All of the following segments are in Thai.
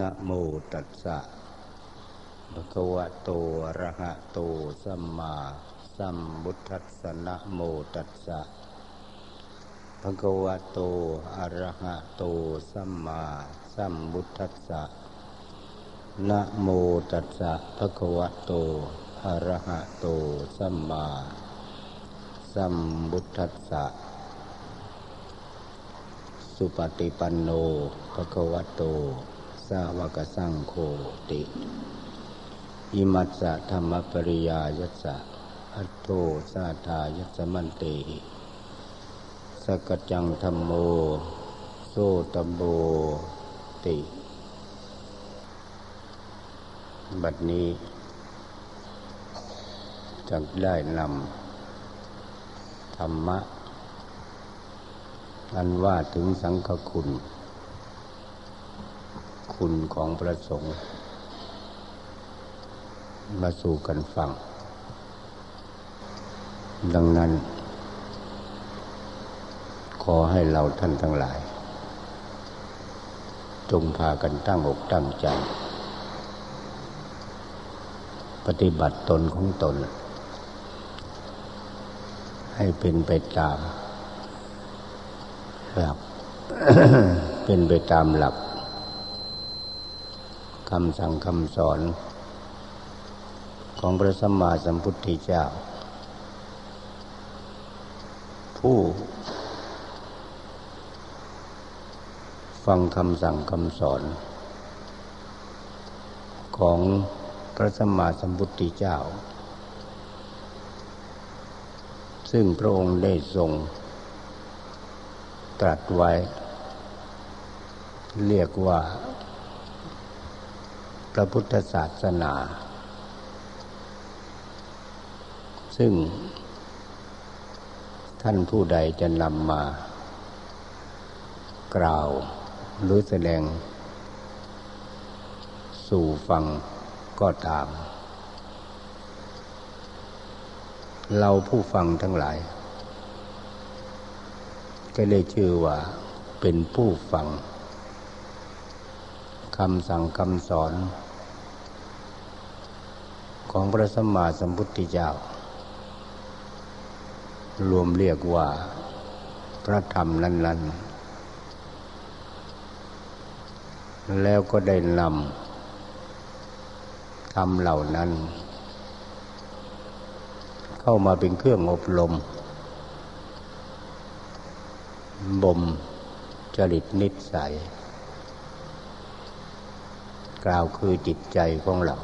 นะโมตัสสะภะคะวะโตอะระหะโตสัมมาสัมพุทธัสสะนะโมตัสสะภะคะวะโตอะระหะโตสัมมาสัมพุทธัสสะนะโมตัสสะภะคะวะโตอะระหะโตสัมมาสัมพุทธัสสะสุปฏิปันโนภะคะวะโต สาวกสังโฆติ อิมัสสะธรรมปริยายัสสะอัตโตสาธายัสมันเตสกจังธรรมโม โซตโบติ บัดนี้จะได้นำธรรมะ อันว่าถึงสังฆคุณ คุณของพระสงฆ์มาสู่กันฟัง ดังนั้น ขอให้เราท่านทั้งหลาย จงพากันตั้งอกตั้งใจ ปฏิบัติตนของตน ให้เป็นไปตามหลักเป็นไปตามหลัก คำสั่งคำสอน ของพระสัมมาสัมพุทธเจ้า ผู้ฟังคำสั่งคำสอน ของพระสัมมาสัมพุทธเจ้า ซึ่งพระองค์ได้ทรง ตรัสไว้ เรียกว่า พระพุทธศาสนา ซึ่ง ท่านผู้ใดจะนำมา กล่าวหรือแสดง สู่ฟังก็ตาม เราผู้ฟังทั้งหลาย ก็ได้ชื่อว่าเป็นผู้ฟังคำสั่งคำสอน ของพระสัมมาสัมพุทธเจ้า รวมเรียกว่าพระธรรมนั้น ๆ แล้วก็ได้นำธรรมเหล่านั้น เข้ามาเป็นเครื่องอบรม บ่มจริตนิสัย กล่าวคือจิตใจของเรา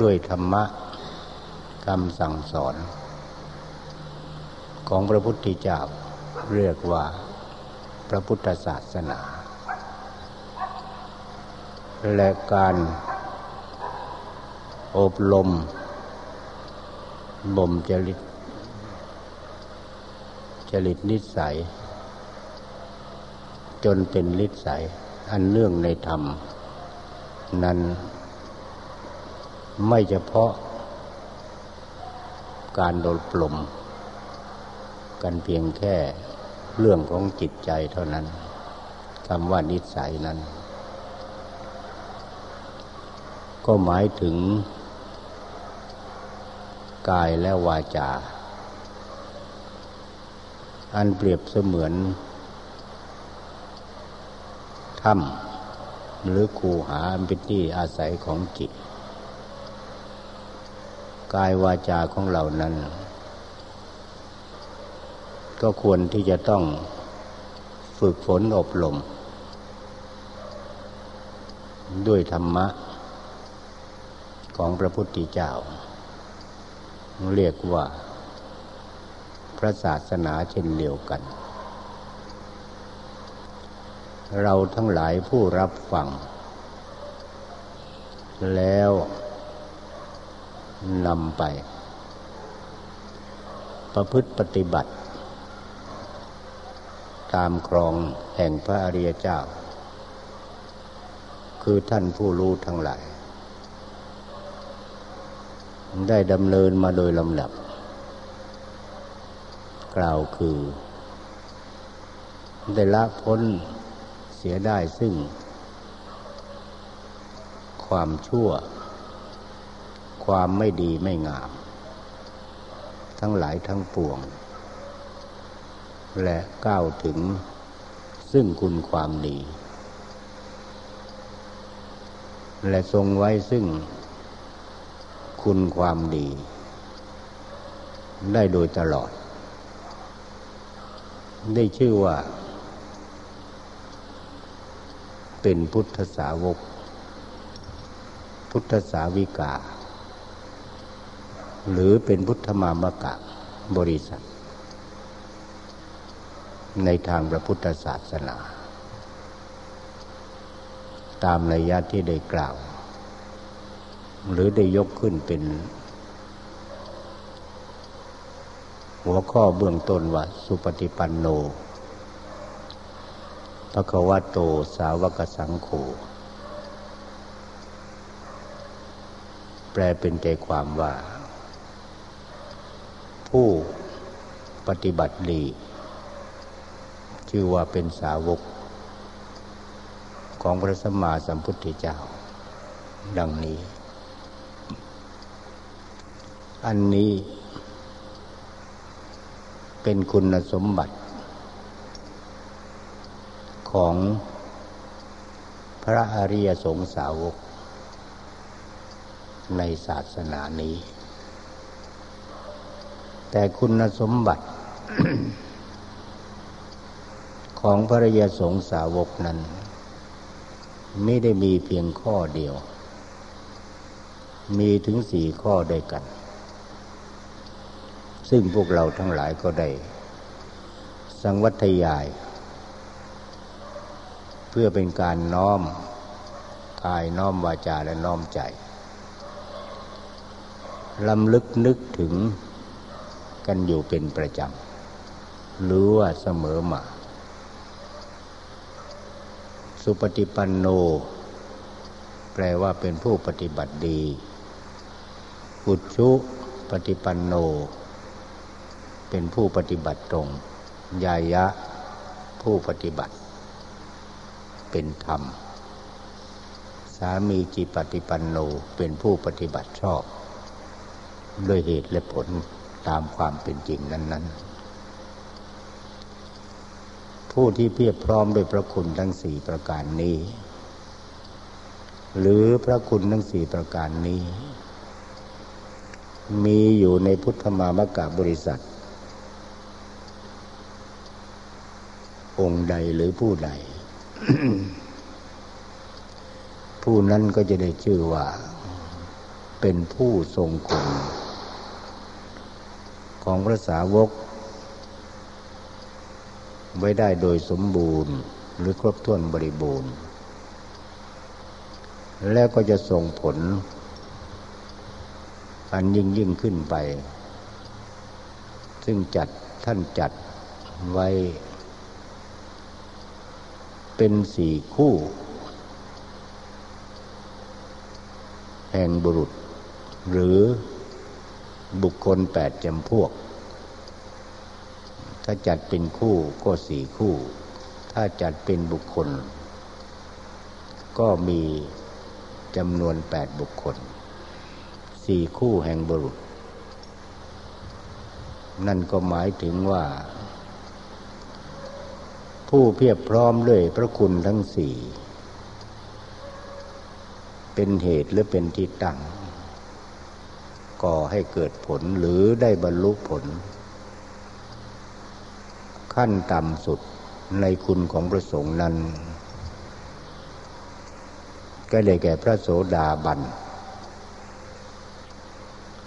ด้วยธรรมะคำสั่งสอน ของพระพุทธเจ้าเรียกว่าพระพุทธศาสนา และการอบรมบ่มจริตจริตนิสัย จนเป็นนิสัย อันเนื่องในธรรม นั้น ไม่เฉพาะการโดนปลมกันเพียงแค่เรื่องของจิตใจเท่านั้นคำว่านิสัยนั้น ก็หมายถึง กายและวาจา อันเปรียบเสมือนถ้ำหรือคูหาเป็นที่อาศัยของจิต กายวาจาของเรานั้น ก็ควรที่จะต้องฝึกฝนอบรมด้วยธรรมะ ของพระพุทธเจ้า เรียกว่า พระศาสนาเช่นเดียวกัน เราทั้งหลายผู้รับฟัง แล้ว นำไป ประพฤติปฏิบัติ ตามครองแห่งพระอริยเจ้า คือท่านผู้รู้ทั้งหลาย ได้ดำเนินมาโดยลำดับ กล่าวคือ ได้ละพ้นเสียได้ซึ่งความชั่ว ความไม่ดีไม่งาม ทั้งหลายทั้งปวง และก้าวถึงซึ่งคุณความดี และทรงไว้ซึ่งคุณความดี ได้โดยตลอด ได้ชื่อว่า เป็นพุทธสาวก พุทธสาวิกา หรือเป็นพุทธมามกะบริษัท ในทางพระพุทธศาสนา ตามระยะที่ได้กล่าว หรือได้ยกขึ้นเป็น หัวข้อเบื้องต้นว่า สุปฏิปันโนพระควโตสาวกสังโฆแปลเป็นใจความว่า ผู้ปฏิบัติดี ชื่อว่าเป็นสาวกของพระสัมมาสัมพุทธเจ้า ดังนี้ อันนี้เป็นคุณสมบัติ ของพระอริยสงสาวก ในศาสนานี้ แต่คุณสมบัติ ของพระอริยสงสาวกนั้น ไม่ได้มีเพียงข้อเดียว มีถึงสี่ข้อด้วยกัน ซึ่งพวกเราทั้งหลายก็ได้ สังวัตยาย เพื่อเป็นการน้อมกายน้อมวาจาและน้อมใจลำลึกนึกถึง กันอยู่เป็นประจำหรือว่าเสมอมา สุปฏิปันโน แปลว่าเป็นผู้ปฏิบัติดี อุชุปฏิปันโน เป็นผู้ปฏิบัติตรง ยายะ ผู้ปฏิบัติ เป็นธรรม สามีจิปฏิปันโน เป็นผู้ปฏิบัติชอบ ด้วยเหตุและผล ตามความเป็นจริงนั้น ๆ ผู้ที่เพียบพร้อมด้วยพระคุณทั้งสี่ประการนี้ หรือพระคุณทั้งสี่ประการนี้ มีอยู่ในพุทธมามกะบริษัท องค์ใดหรือผู้ใด ผู้นั้นก็จะได้ชื่อว่าเป็นผู้ทรงคุณ ของพระสาวก ไว้ได้โดยสมบูรณ์หรือครบถ้วนบริบูรณ์ แล้วก็จะส่งผล อันยิ่งยิ่งขึ้นไป ซึ่งจัดท่านจัดไว้ เป็นสี่คู่ แห่งบุรุษ หรือบุคคลแปดจำพวก ถ้าจัดเป็นคู่ก็สี่คู่ ถ้าจัดเป็นบุคคล ก็มีจำนวนแปดบุคคลสี่คู่แห่งบุรุษ นั่นก็หมายถึงว่า ผู้เพียบพร้อมด้วยพระคุณทั้งสี่เป็นเหตุหรือเป็นที่ตั้งก่อให้เกิดผลหรือได้บรรลุผล ขั้นต่ำสุดในคุณของพระสงฆ์นั้น ก็ได้แก่พระโสดาบัน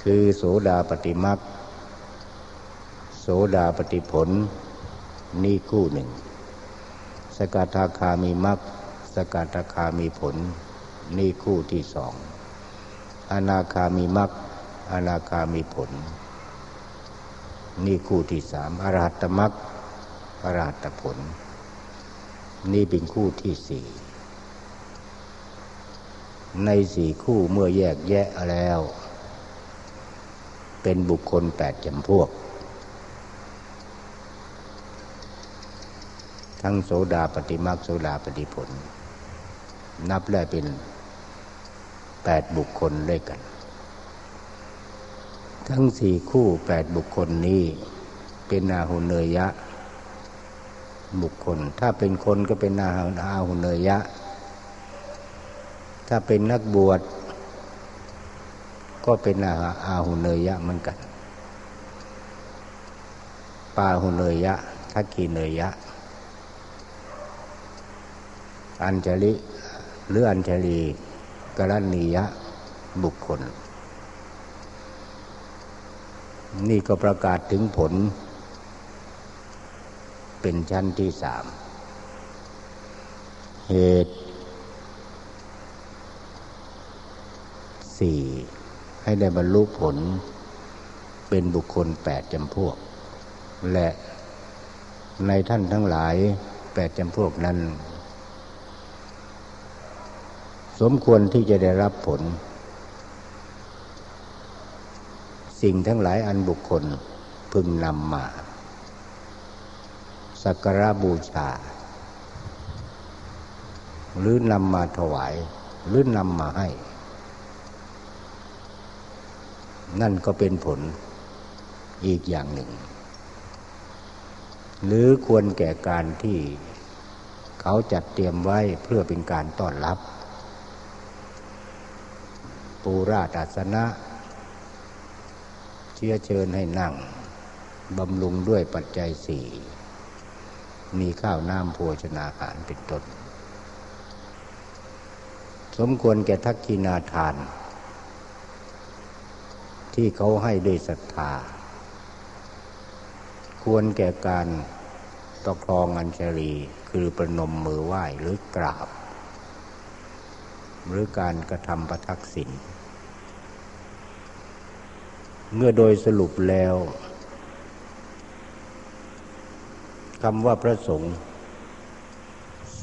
คือโสดาปฏิมักโสดาปฏิผล นี่คู่หนึ่ง สกทาคามีมรรคสกทาคามีผล นี่คู่ที่สอง อนาคามีมรรคอนาคามีผล นี่คู่ที่สามอรหัตมร รคอรหัตผล นี่เป็นคู่ที่สี่ในสี่คู่เมื่อแยกแยะแล้ว เป็นบุคคลแปดจำพวก ทั้งโสดาปฏิมาโสดาปฏิผล นับได้เป็นแปดบุคคลด้วยกัน ทั้งสี่คู่แปดบุคคลนี้ เป็นอาหุเนยยะ บุคคล ถ้าเป็นคนก็เป็นอาอาหุเนยะ ถ้าเป็นนักบวชก็เป็นอาอาหุเนยะเหมือนกัน ปาหุเนยะทักกีเนยยะอัญชลิหรืออัญชลีกรณียะบุคคล นี่ก็ประกาศถึงผล เป็นชั้นที่สาม เหตุสี่ให้ได้บรรลุผลเป็นบุคคลแปดจำพวก และในท่านทั้งหลายแปดจำพวกนั้น สมควรที่จะได้รับผล สิ่งทั้งหลายอันบุคคลพึงนำมา สักการะบูชา หรือนำมาถวาย หรือนำมาให้ นั่นก็เป็นผลอีกอย่างหนึ่ง หรือควรแก่การที่เขาจัดเตรียมไว้เพื่อเป็นการต้อนรับ ปูราตาสนะ เชื้อเชิญให้นั่งบำรุงด้วยปัจจัยสี่ มีข้าวน้ำโภชนาหารเป็นต้นสมควรแก่ทักกินาทาน ที่เขาให้ด้วยศรัทธา ควรแก่การตะครองอัญชลีคือประนมมือไหว้หรือกราบ หรือการกระทำประทักษิณเมื่อโดยสรุปแล้ว คำว่าพระสงฆ์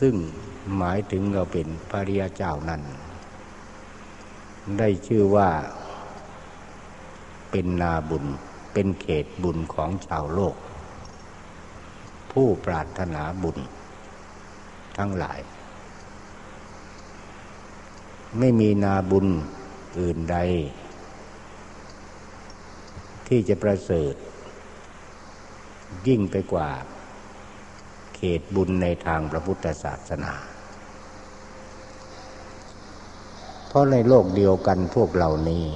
ซึ่งหมายถึงเราเป็นพระริยเจ้านั้น ได้ชื่อว่าเป็นนาบุญเป็นเขตบุญของชาวโลก ผู้ปรารถนาบุญทั้งหลาย ไม่มีนาบุญอื่นใด ที่จะประเสริฐยิ่งไปกว่า ตบุญในทางพระพุทธศาสนา เพราะในโลกเดียวกันพวกเหล่านี้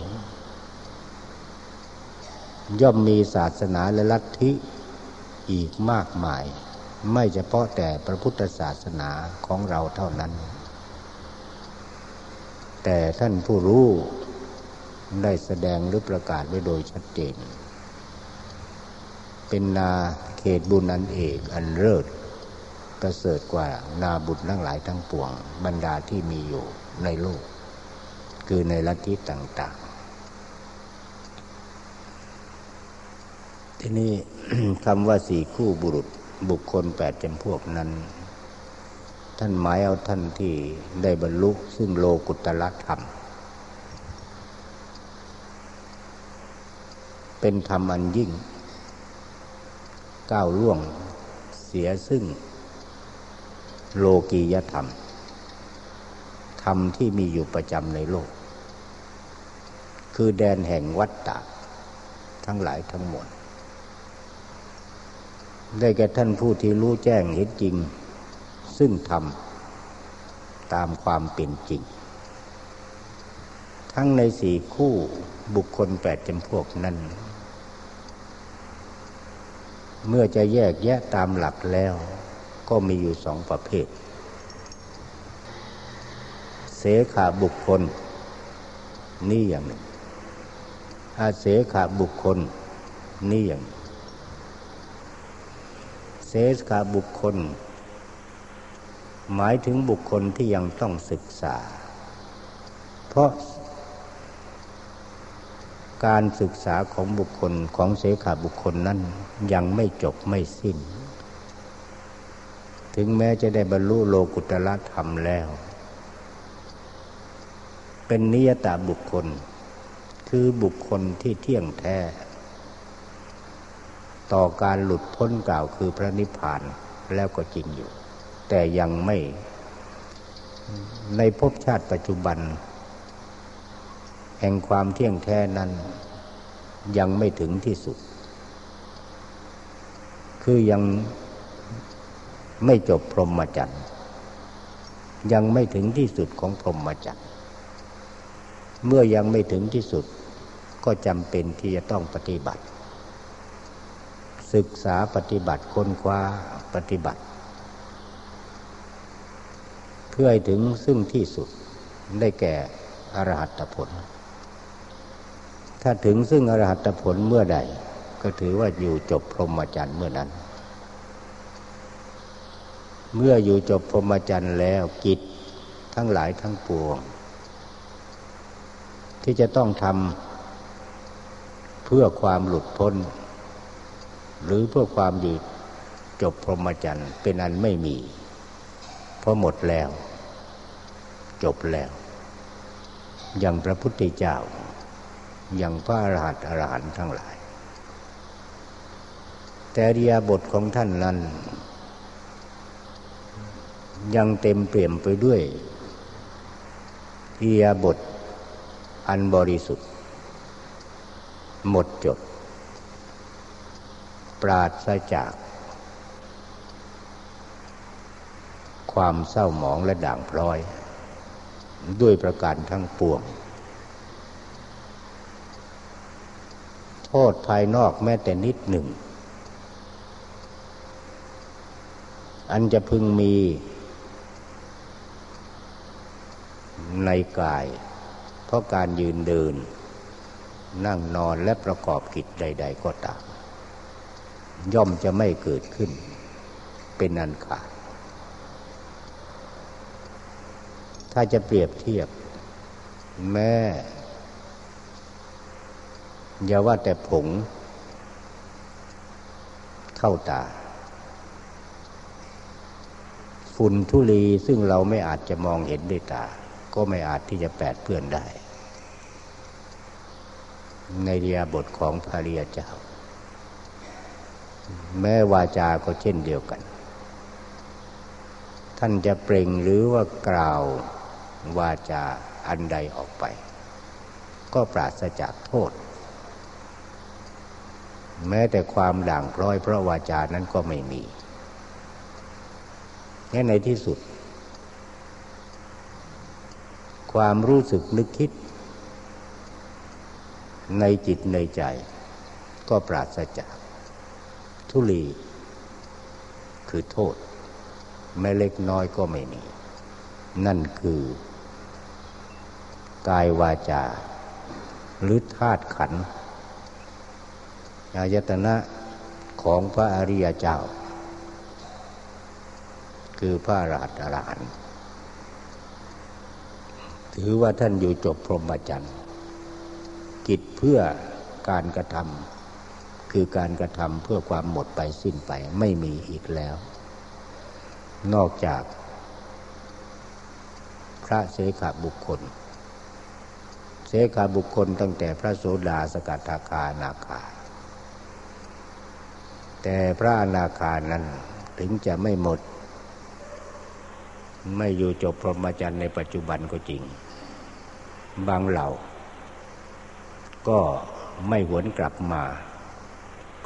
ย่อมมีศาสนาและลัทธิอีกมากมาย ไม่เฉพาะแต่พระพุทธศาสนาของเราเท่านั้น แต่ท่านผู้รู้ได้แสดงหรือประกาศไว้โดยชัดเจน เป็นนาเขตบุญอันเอกอันเลิศ ประเสริฐกว่านาบุญทั้งหลายทั้งปวง บรรดาที่มีอยู่ในโลก คือในลัทธิต่าง ๆ ทีนี้คำว่าสี่คู่บุรุษบุคคลแปดจำพวกนั้น ท่านหมายเอาท่านที่ได้บรรลุซึ่งโลกุตละธรรม เป็นธรรมอันยิ่ง ก้าวล่วงเสียซึ่ง โลกียธรรม ธรรมที่มีอยู่ประจำในโลก คือแดนแห่งวัฏฏะทั้งหลายทั้งหมด ได้แก่ท่านผู้ที่รู้แจ้งเห็นจริง ซึ่งทำตามความเป็นจริง ทั้งในสี่คู่บุคคลแปดจำพวกนั้น เมื่อจะแยกแยะตามหลักแล้ว ก็มีอยู่สองประเภท เสขาบุคคล นี่อย่างหนึ่ง อาเสขาบุคคล นี่อย่างเสกาบุคคล หมายถึงบุคคลที่ยังต้องศึกษา เพราะการศึกษาของบุคคลของเสขาบุคคลนั้นยังไม่จบไม่สิ้น ถึงแม้จะได้บรรลุโลกุตละธรรมแล้ว เป็นนิยตาบุคคล คือบุคคลที่เที่ยงแท้ ต่อการหลุดพ้นกล่าวคือพระนิพพานแล้วก็จริงอยู่ แต่ยังไม่ในภพชาติปัจจุบัน แห่งความเที่ยงแท้นั้น ยังไม่ถึงที่สุด คือยัง ไม่จบพรหมจรรย์ยังไม่ถึงที่สุดของพรหมจรรย์เมื่อยังไม่ถึงที่สุดก็จำเป็นที่จะต้องปฏิบัติ ศึกษาปฏิบัติค้นคว้าปฏิบัติ เพื่อให้ถึงซึ่งที่สุดได้แก่อรหัตผล ถ้าถึงซึ่งอรหัตผลเมื่อใด ก็ถือว่าอยู่จบพรหมจรรย์เมื่อนั้น เมื่ออยู่จบพรหมจรรย์แล้วกิจทั้งหลายทั้งปวง ที่จะต้องทำเพื่อความหลุดพ้น หรือเพื่อความอยู่จบพรหมจรรย์เป็นอันไม่มี เพราะหมดแล้ว จบแล้ว อย่างพระพุทธเจ้า อย่างพระอรหันต์อรหันต์ทั้งหลาย แต่เรียบทของท่านนั้น ยังเต็มเปี่ยมไปด้วยเรียบทอันบริสุทธิ์ หมดจด ปราศจาก ความเศร้าหมองและด่างพร้อย ด้วยประการทั้งปวง โทษภายนอกแม้แต่นิดหนึ่ง อันจะพึงมี ในกาย เพราะการยืนเดิน นั่งนอนและประกอบกิจใด ๆ ก็ตาม ย่อมจะไม่เกิดขึ้น เป็นอันขาด ถ้าจะเปรียบเทียบ แม่อย่าว่าแต่ผง เข้าตาฝุ่นทุลีซึ่งเราไม่อาจจะมองเห็นด้วยตา ก็ไม่อาจที่จะแปดเพื่อนได้ ในเรียบทของพระเรียเจ้า แม้วาจาก็เช่นเดียวกัน ท่านจะเปล่งหรือว่ากล่าววาจาอันใดออกไป ก็ปราศจากโทษ แม้แต่ความด่างพร้อยเพราะวาจานั้นก็ไม่มีแค่ในที่สุด ความรู้สึกนึกคิด ในจิตในใจ ก็ปราศจาก ทุลี คือโทษแม้เล็กน้อยก็ไม่มี นั่นคือกายวาจา หรือธาตุขันอายตนะของพระอริยเจ้า คือพระราชอรหันต์ ถือว่าท่านอยู่จบพรหมจรรย์กิจเพื่อการกระทำคือการกระทำเพื่อความหมดไปสิ้นไปไม่มีอีกแล้ว นอกจาก พระเสขบุคคล เสขาบุคคลตั้งแต่พระโสดาสกัทาคานาคา แต่พระอนาคานั้นถึงจะไม่หมด ไม่อยู่จบพรหมจรรย์ในปัจจุบันก็จริง บางเหล่า ก็ไม่หวนกลับมา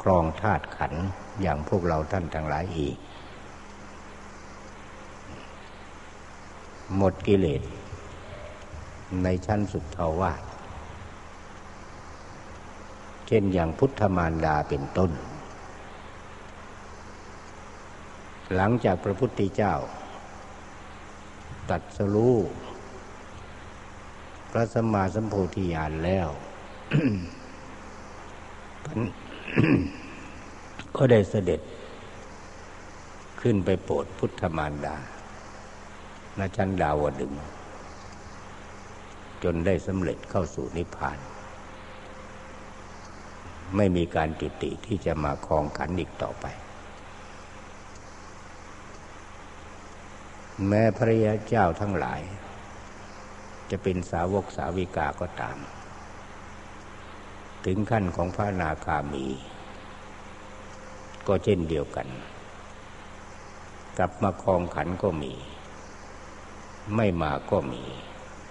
ครองธาตุขันอย่างพวกเราท่านทั้งหลายอีก หมดกิเลส ในชั้นสุดทวาสเช่นอย่างพุทธมารดาเป็นต้น หลังจากพระพุทธเจ้า ตัดสรู้ พระสมมาสัมโพธิญาณแล้ว ก็ได้เสด็จ ขึ้นไปโปรดพุทธมารดาณชั้นดาวดึง จนได้สำเร็จเข้าสู่นิพพาน ไม่มีการจุติที่จะมาคลองขันอีกต่อไป แม้พระยาเจ้าทั้งหลาย จะเป็นสาวกสาวิกาก็ตาม ถึงขั้นของพระนาคามี ก็เช่นเดียวกัน กลับมาคลองขันก็มี ไม่มาก็มี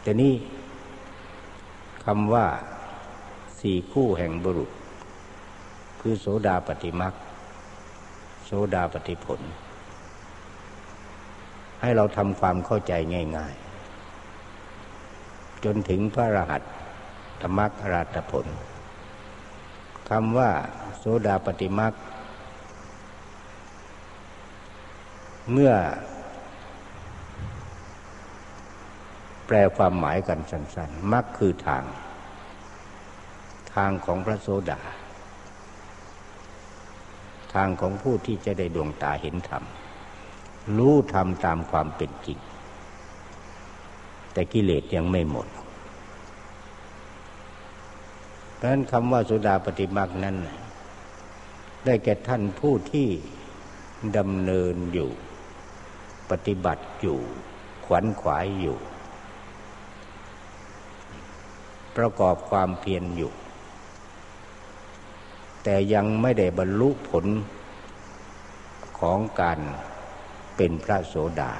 แต่นี่คำว่าสี่คู่แห่งบุรุษ คือโสดาปฏิมักโสดาปฏิผล ให้เราทำความเข้าใจง่าย ๆ จนถึงพระรหัสธรรมกราตผลคำว่าโสดาปฏิมักเมื่อ แปลความหมายกันสั้นๆมักคือทาง ทางของพระโสดา ทางของผู้ที่จะได้ดวงตาเห็นธรรม รู้ธรรมตามความเป็นจริง แต่กิเลสยังไม่หมด เพราะนั้นคำว่าสุดาปฏิมาคนั้น ได้แก่ท่านผู้ที่ดำเนินอยู่ ปฏิบัติอยู่ ขวัญขวายอยู่ ประกอบความเพียรอยู่ แต่ยังไม่ได้บรรลุผลของการเป็นพระโสดา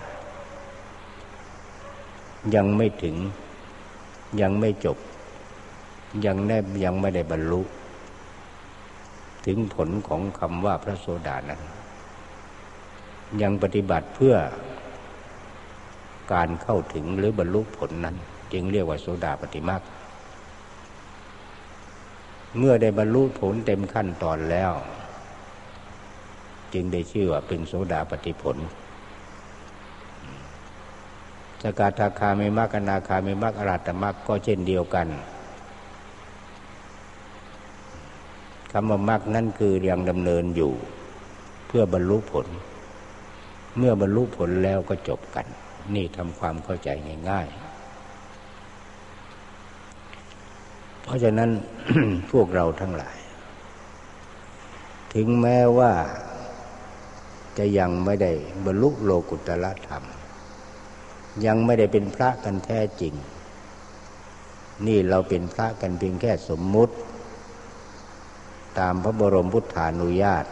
ยังไม่ถึง ยังไม่จบ ยังได้ยังไม่ได้บรรลุ ถึงผลของคำว่าพระโสดานั้น ยังปฏิบัติเพื่อการเข้าถึงหรือบรรลุผลนั้น จึงเรียกว่าโสดาปฏิมาคเมื่อได้บรรลุผลเต็มขั้นตอนแล้ว จึงได้ชื่อว่าเป็นโสดาปฏิผล สกาทาคาไม่มากนาคาไม่มากอรัตมากก็เช่นเดียวกันคำว่ามรรคนั่นคือยังดำเนินอยู่ เพื่อบรรลุผล เมื่อบรรลุผลแล้วก็จบกัน นี่ทำความเข้าใจง่ายๆ เพราะฉะนั้นพวกเราทั้งหลาย ถึงแม้ว่าจะยังไม่ได้บรรลุโลกุตละธรรม ยังไม่ได้เป็นพระกันแท้จริง นี่เราเป็นพระกันเพียงแค่สมมุติ ตามพระบรมพุทธานุญาต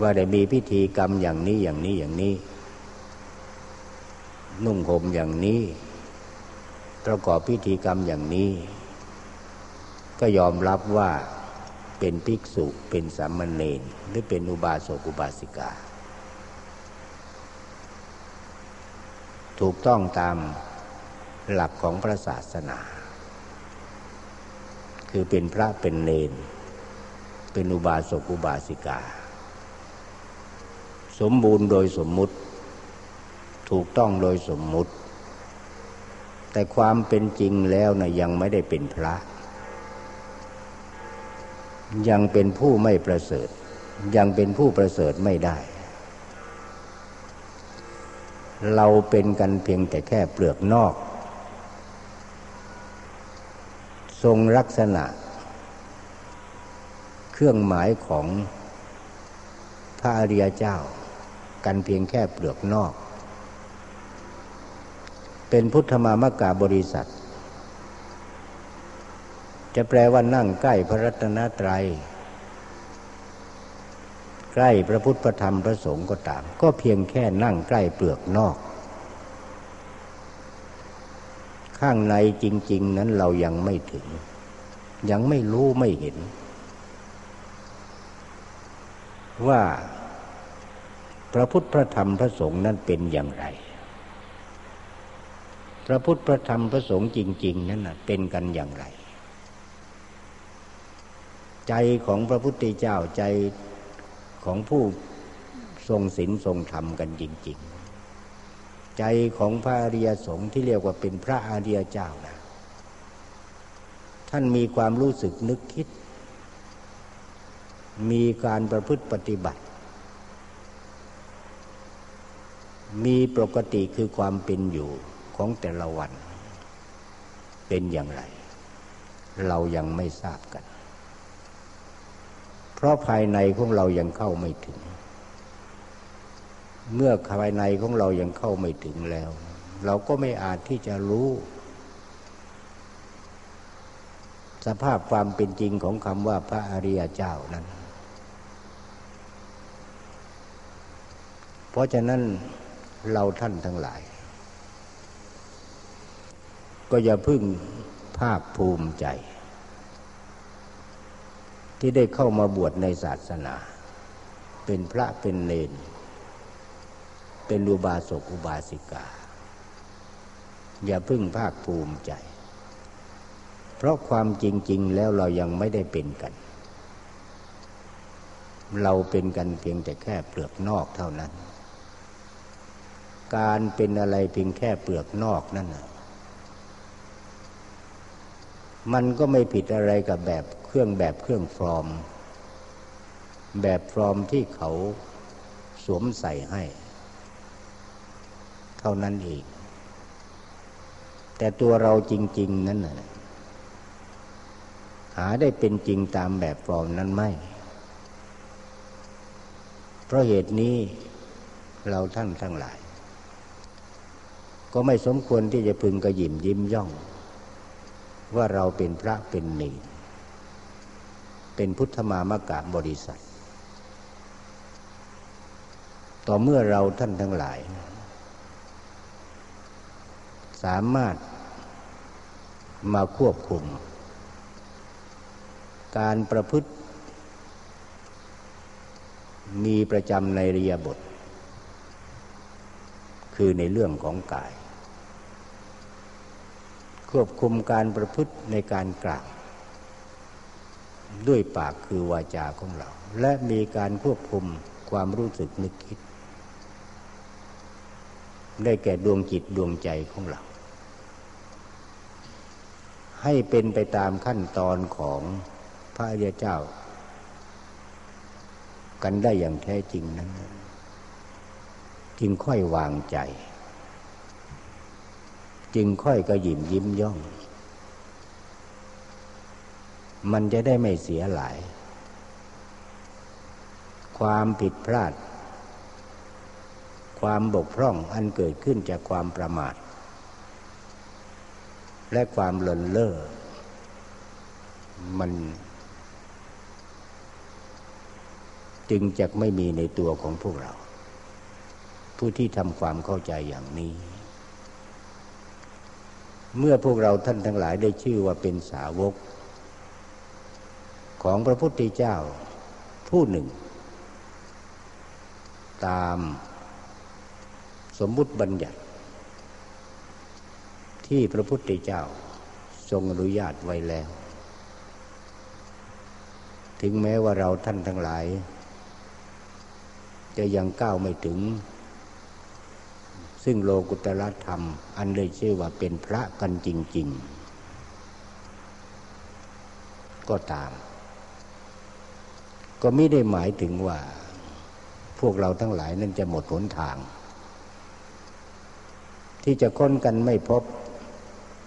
ว่าได้มีพิธีกรรมอย่างนี้อย่างนี้อย่างนี้ นุ่งห่มอย่างนี้ ประกอบพิธีกรรมอย่างนี้ ก็ยอมรับว่าเป็นภิกษุเป็นสามเณรหรือเป็นอุบาสกอุบาสิกา ถูกต้องตามหลักของพระศาสนา คือเป็นพระเป็นเนน เป็นอุบาสกอุบาสิกา สมบูรณ์โดยสมมุติ ถูกต้องโดยสมมุติ แต่ความเป็นจริงแล้วนะยังไม่ได้เป็นพระ ยังเป็นผู้ไม่ประเสริฐ ยังเป็นผู้ประเสริฐไม่ได้ เราเป็นกันเพียงแต่แค่เปลือกนอก ทรงลักษณะ เครื่องหมายของพระอริยเจ้า กันเพียงแค่เปลือกนอก เป็นพุทธมามกาบริษัท จะแปลว่านั่งใกล้พระรัตนตรัย ใกล้พระพุทธธรรมพระสงฆ์ก็ตาม ก็เพียงแค่นั่งใกล้เปลือกนอก ข้างในจริง ๆ นั้นเรายังไม่ถึง ยังไม่รู้ไม่เห็น ว่าพระพุทธพระธรรมพระสงฆ์นั้นเป็นอย่างไร พระพุทธพระธรรมพระสงฆ์จริง ๆ นั้นเป็นกันอย่างไร ใจของพระพุทธเจ้าใจ ของผู้ทรงศีลทรงธรรมกันจริง ๆ ใจของพระอริยสงฆ์ที่เรียกว่าเป็นพระอริยเจ้านะท่านมีความรู้สึกนึกคิด มีการประพฤติปฏิบัติ มีปกติคือความเป็นอยู่ของแต่ละวัน เป็นอย่างไร เรายังไม่ทราบกัน เพราะภายในของเรายังเข้าไม่ถึง เมื่อภายในของเรายังเข้าไม่ถึงแล้ว เราก็ไม่อาจที่จะรู้ สภาพความเป็นจริงของคำว่าพระอริยเจ้านั้น เพราะฉะนั้นเราท่านทั้งหลาย ก็อย่าพึ่งภาคภูมิใจ ที่ได้เข้ามาบวชในศาสนา เป็นพระเป็นเนนเป็นอุบาสกอุบาสิกา อย่าพึ่งภาคภูมิใจ เพราะความจริง ๆ แล้วเรายังไม่ได้เป็นกัน เราเป็นกันเพียงแต่แค่เปลือกนอกเท่านั้น การเป็นอะไรเพียงแค่เปลือกนอกนั่นนะ มันก็ไม่ผิดอะไรกับแบบเครื่องแบบเครื่องฟอร์ม แบบฟอร์มที่เขาสวมใส่ให้ เท่านั้นเอง แต่ตัวเราจริง ๆ นั้นน่ะหาได้เป็นจริงตามแบบฟอร์มนั้นไม่ เพราะเหตุนี้เราท่านทั้งหลาย ก็ไม่สมควรที่จะพึงกระยิมยิ้มย่อง ว่าเราเป็นพระเป็นเนรเป็นพุทธมามกะบริษัท ต่อเมื่อเราท่านทั้งหลาย สามารถมาควบคุม การประพฤติ มีประจำในเรียบท คือในเรื่องของกาย ควบคุมการประพฤติในการกล่าวด้วยปากคือวาจาของเรา และมีการควบคุมความรู้สึกนึกคิด ได้แก่ดวงจิตดวงใจของเรา ให้เป็นไปตามขั้นตอนของพระอริยเจ้า กันได้อย่างแท้จริงนั้น จึงค่อยวางใจ จึงค่อยกระยิมยิ้มย่อง มันจะได้ไม่เสียหลาย ความผิดพลาด ความบกพร่องอันเกิดขึ้นจากความประมาท และความหล่นเล่อมัน จึงจะไม่มีในตัวของพวกเรา ผู้ที่ทำความเข้าใจอย่างนี้ เมื่อพวกเราท่านทั้งหลายได้ชื่อว่าเป็นสาวก ของพระพุทธเจ้าผู้หนึ่ง ตามสมมุติบัญญัติ ที่พระพุทธเจ้าทรงอนุญาตไว้แล้ว ถึงแม้ว่าเราท่านทั้งหลาย จะยังก้าวไม่ถึง ซึ่งโลกุตรธรรม อันเลยชื่อว่าเป็นพระกันจริง ๆ ก็ตาม ก็ไม่ได้หมายถึงว่า พวกเราทั้งหลายนั้นจะหมดหนทาง ที่จะค้นกันไม่พบ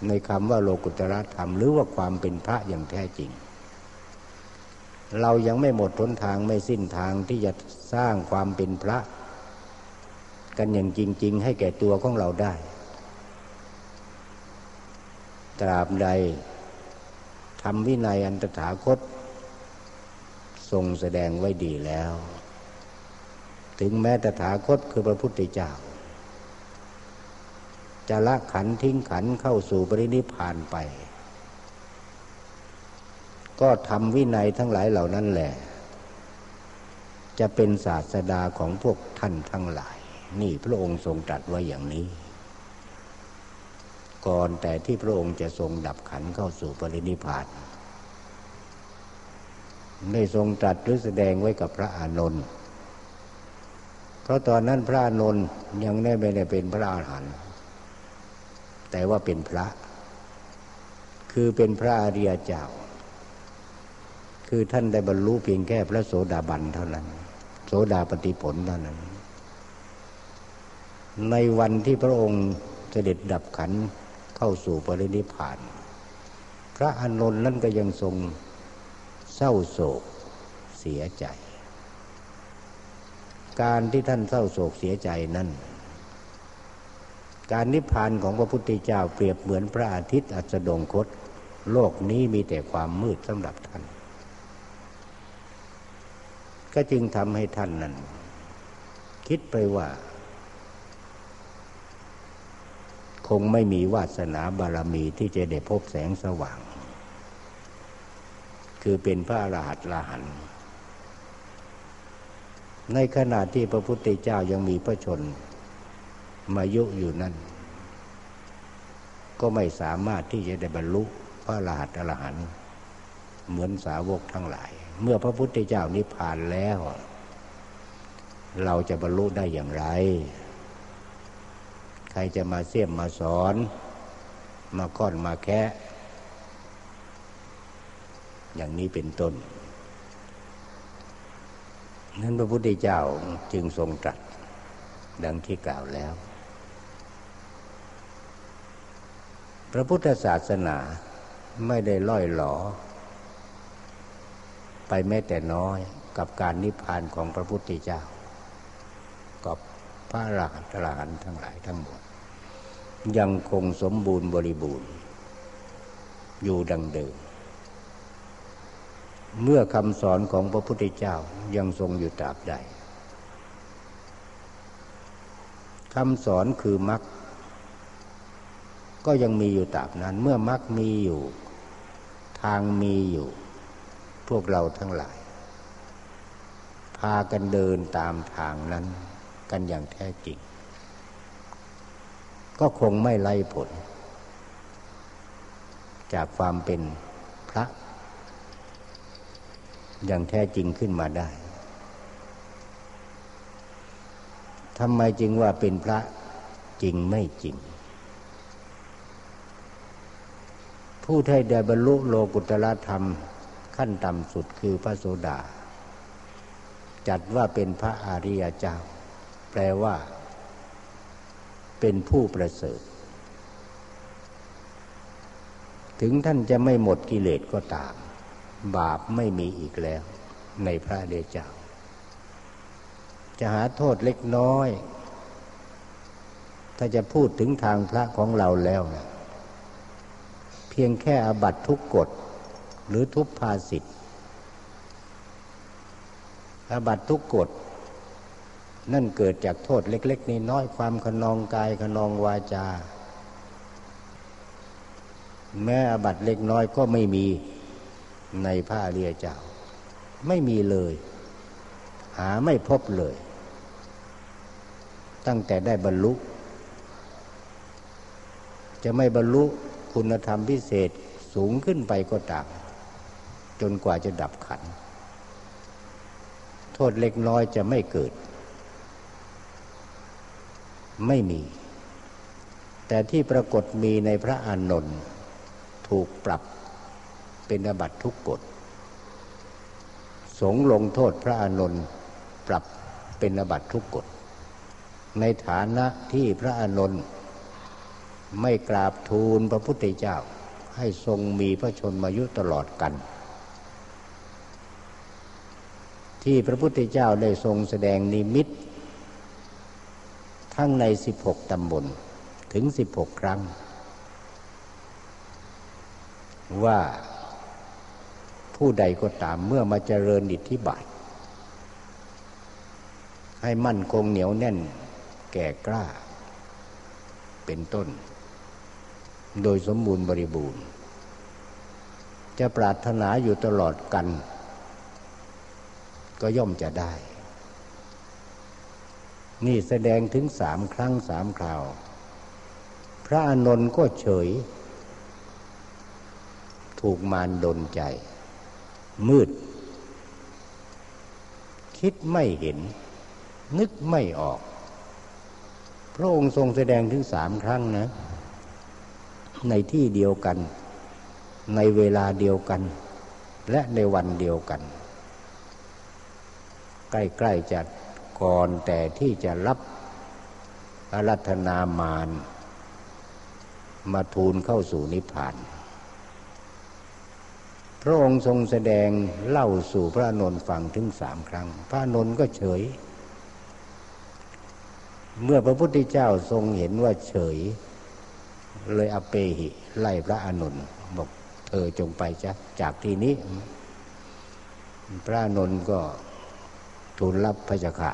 ในคำว่าโลกุตรธรรม หรือว่าความเป็นพระอย่างแท้จริง เรายังไม่หมดหนทางไม่สิ้นทางที่จะสร้างความเป็นพระ กันอย่างจริง ๆ ให้แก่ตัวของเราได้ ตราบใดทำวินัยอันตถาคต ทรงแสดงไว้ดีแล้ว ถึงแม้ตถาคตคือพระพุทธเจ้า จะละขันทิ้งขันเข้าสู่ปรินิพานไป ก็ทำวินัยทั้งหลายเหล่านั้นแหละจะเป็นศาสดาของพวกท่านทั้งหลาย นี่พระองค์ทรงตรัสไว้อย่างนี้ ก่อนแต่ที่พระองค์จะทรงดับขันเข้าสู่ปรินิพานได้ทรงตรัสหรือแสดงไว้กับพระอานนท์เพราะตอนนั้นพระอานนท์ยังได้ไม่ได้เป็นพระอาหารหันต์แต่ว่าเป็นพระ คือเป็นพระอริยเจ้า คือท่านได้บรรลุเพียงแค่พระโสดาบันเท่านั้น โสดาปฏิผลเท่านั้น ในวันที่พระองค์เสด็จดับขันเข้าสู่ปรินิพาน พระอานนท์นั้นก็ยังทรงเศร้าโศกเสียใจ การที่ท่านเศร้าโศกเสียใจนั้น การนิพพานของพระพุทธเจ้าเปรียบเหมือนพระอาทิตย์อัสดงคต โลกนี้มีแต่ความมืดสำหรับท่าน ก็จึงทำให้ท่านนั้น คิดไปว่า คงไม่มีวาสนาบารมีที่จะได้พบแสงสว่าง คือเป็นพระอรหันต์ละหันในขณะที่พระพุทธเจ้ายังมีพระชนมายุอยู่นั่น ก็ไม่สามารถที่จะได้บรรลุพระอรหันต์อรหันต์เหมือนสาวกทั้งหลาย เมื่อพระพุทธเจ้านิพพานแล้ว เราจะบรรลุได้อย่างไร ใครจะมาเสี่ยมมาสอน มาค่อนมาแคะอย่างนี้เป็นต้น นั้นพระพุทธเจ้าจึงทรงตรัส ดังที่กล่าวแล้ว พระพุทธศาสนาไม่ได้ล่อยหลอ ไปแม้แต่น้อยกับการนิพพานของพระพุทธเจ้า กับพระอรหันตรหันทั้งหลายทั้งหมด ยังคงสมบูรณ์บริบูรณ์ อยู่ดังเดิม เมื่อคำสอนของพระพุทธเจ้ายังทรงอยู่ตราบใดคำสอนคือมรรคก็ยังมีอยู่ตราบนั้น เมื่อมรรคมีอยู่ ทางมีอยู่ พวกเราทั้งหลาย พากันเดินตามทางนั้นกันอย่างแท้จริง ก็คงไม่ไล่ผล จากความเป็นพระ อย่างแท้จริงขึ้นมาได้ทำไมจึงว่าเป็นพระจริงไม่จริง ผู้ที่ได้บรรลุโลกุตละธรรม ขั้นต่ำสุดคือพระโสดา จัดว่าเป็นพระอริยเจ้า แปลว่า เป็นผู้ประเสริฐ ถึงท่านจะไม่หมดกิเลสก็ตาม บาปไม่มีอีกแล้ว ในพระเดชเจ้า จะหาโทษเล็กน้อย ถ้าจะพูดถึงทางพระของเราแล้วนะเพียงแค่อบัตทุกกฎ หรือทุพภาสิทธิ์อบัตทุกกฎ นั่นเกิดจากโทษเล็ก ๆนี่น้อยความขนองกายขนองวาจา แม้อบัตเล็กน้อยก็ไม่มีในพระเรียเจ้า ไม่มีเลย หาไม่พบเลย ตั้งแต่ได้บรรลุ จะไม่บรรลุคุณธรรมพิเศษสูงขึ้นไปก็ตามจนกว่าจะดับขัน โทษเล็กน้อยจะไม่เกิด ไม่มี แต่ที่ปรากฏมีในพระอานนท์ถูกปรับเป็นอบัตทุกกฎสงลงโทษพระอานนท์ปรับเป็นอบัตทุกกฎในฐานะที่พระอานนท์ไม่กราบทูลพระพุทธเจ้าให้ทรงมีพระชนมายุตลอดกัน ที่พระพุทธเจ้าได้ทรงแสดงนิมิต ทั้งในสิบหกตำบลถึงสิบหกครั้ง ว่าผู้ใดก็ตามเมื่อมาเจริญอิทธิบาท ให้มั่นคงเหนียวแน่นแก่กล้า เป็นต้น โดยสมบูรณ์บริบูรณ์ จะปรารถนาอยู่ตลอดกัน ก็ย่อมจะได้ นี่แสดงถึงสามครั้งสามคราว พระอนนท์ก็เฉย ถูกมารดนใจ มืด คิดไม่เห็น นึกไม่ออก พระองค์ทรงแสดงถึงสามครั้งนะ ในที่เดียวกัน ในเวลาเดียวกัน และในวันเดียวกัน ใกล้ๆจะ ก่อนแต่ที่จะรับอารัธนามาน มาทูลเข้าสู่นิพพาน พระองค์ทรงแสดงเล่าสู่พระนนท์ฟังถึงสามครั้ง พระนนท์ก็เฉย เมื่อพระพุทธเจ้าทรงเห็นว่าเฉย เลยอเปหิ ไล่พระอานนบอกเธอจงไปจ้ะจากที่นี้ พระนนท์ก็ ทูลรับพระเจ้าค่ะ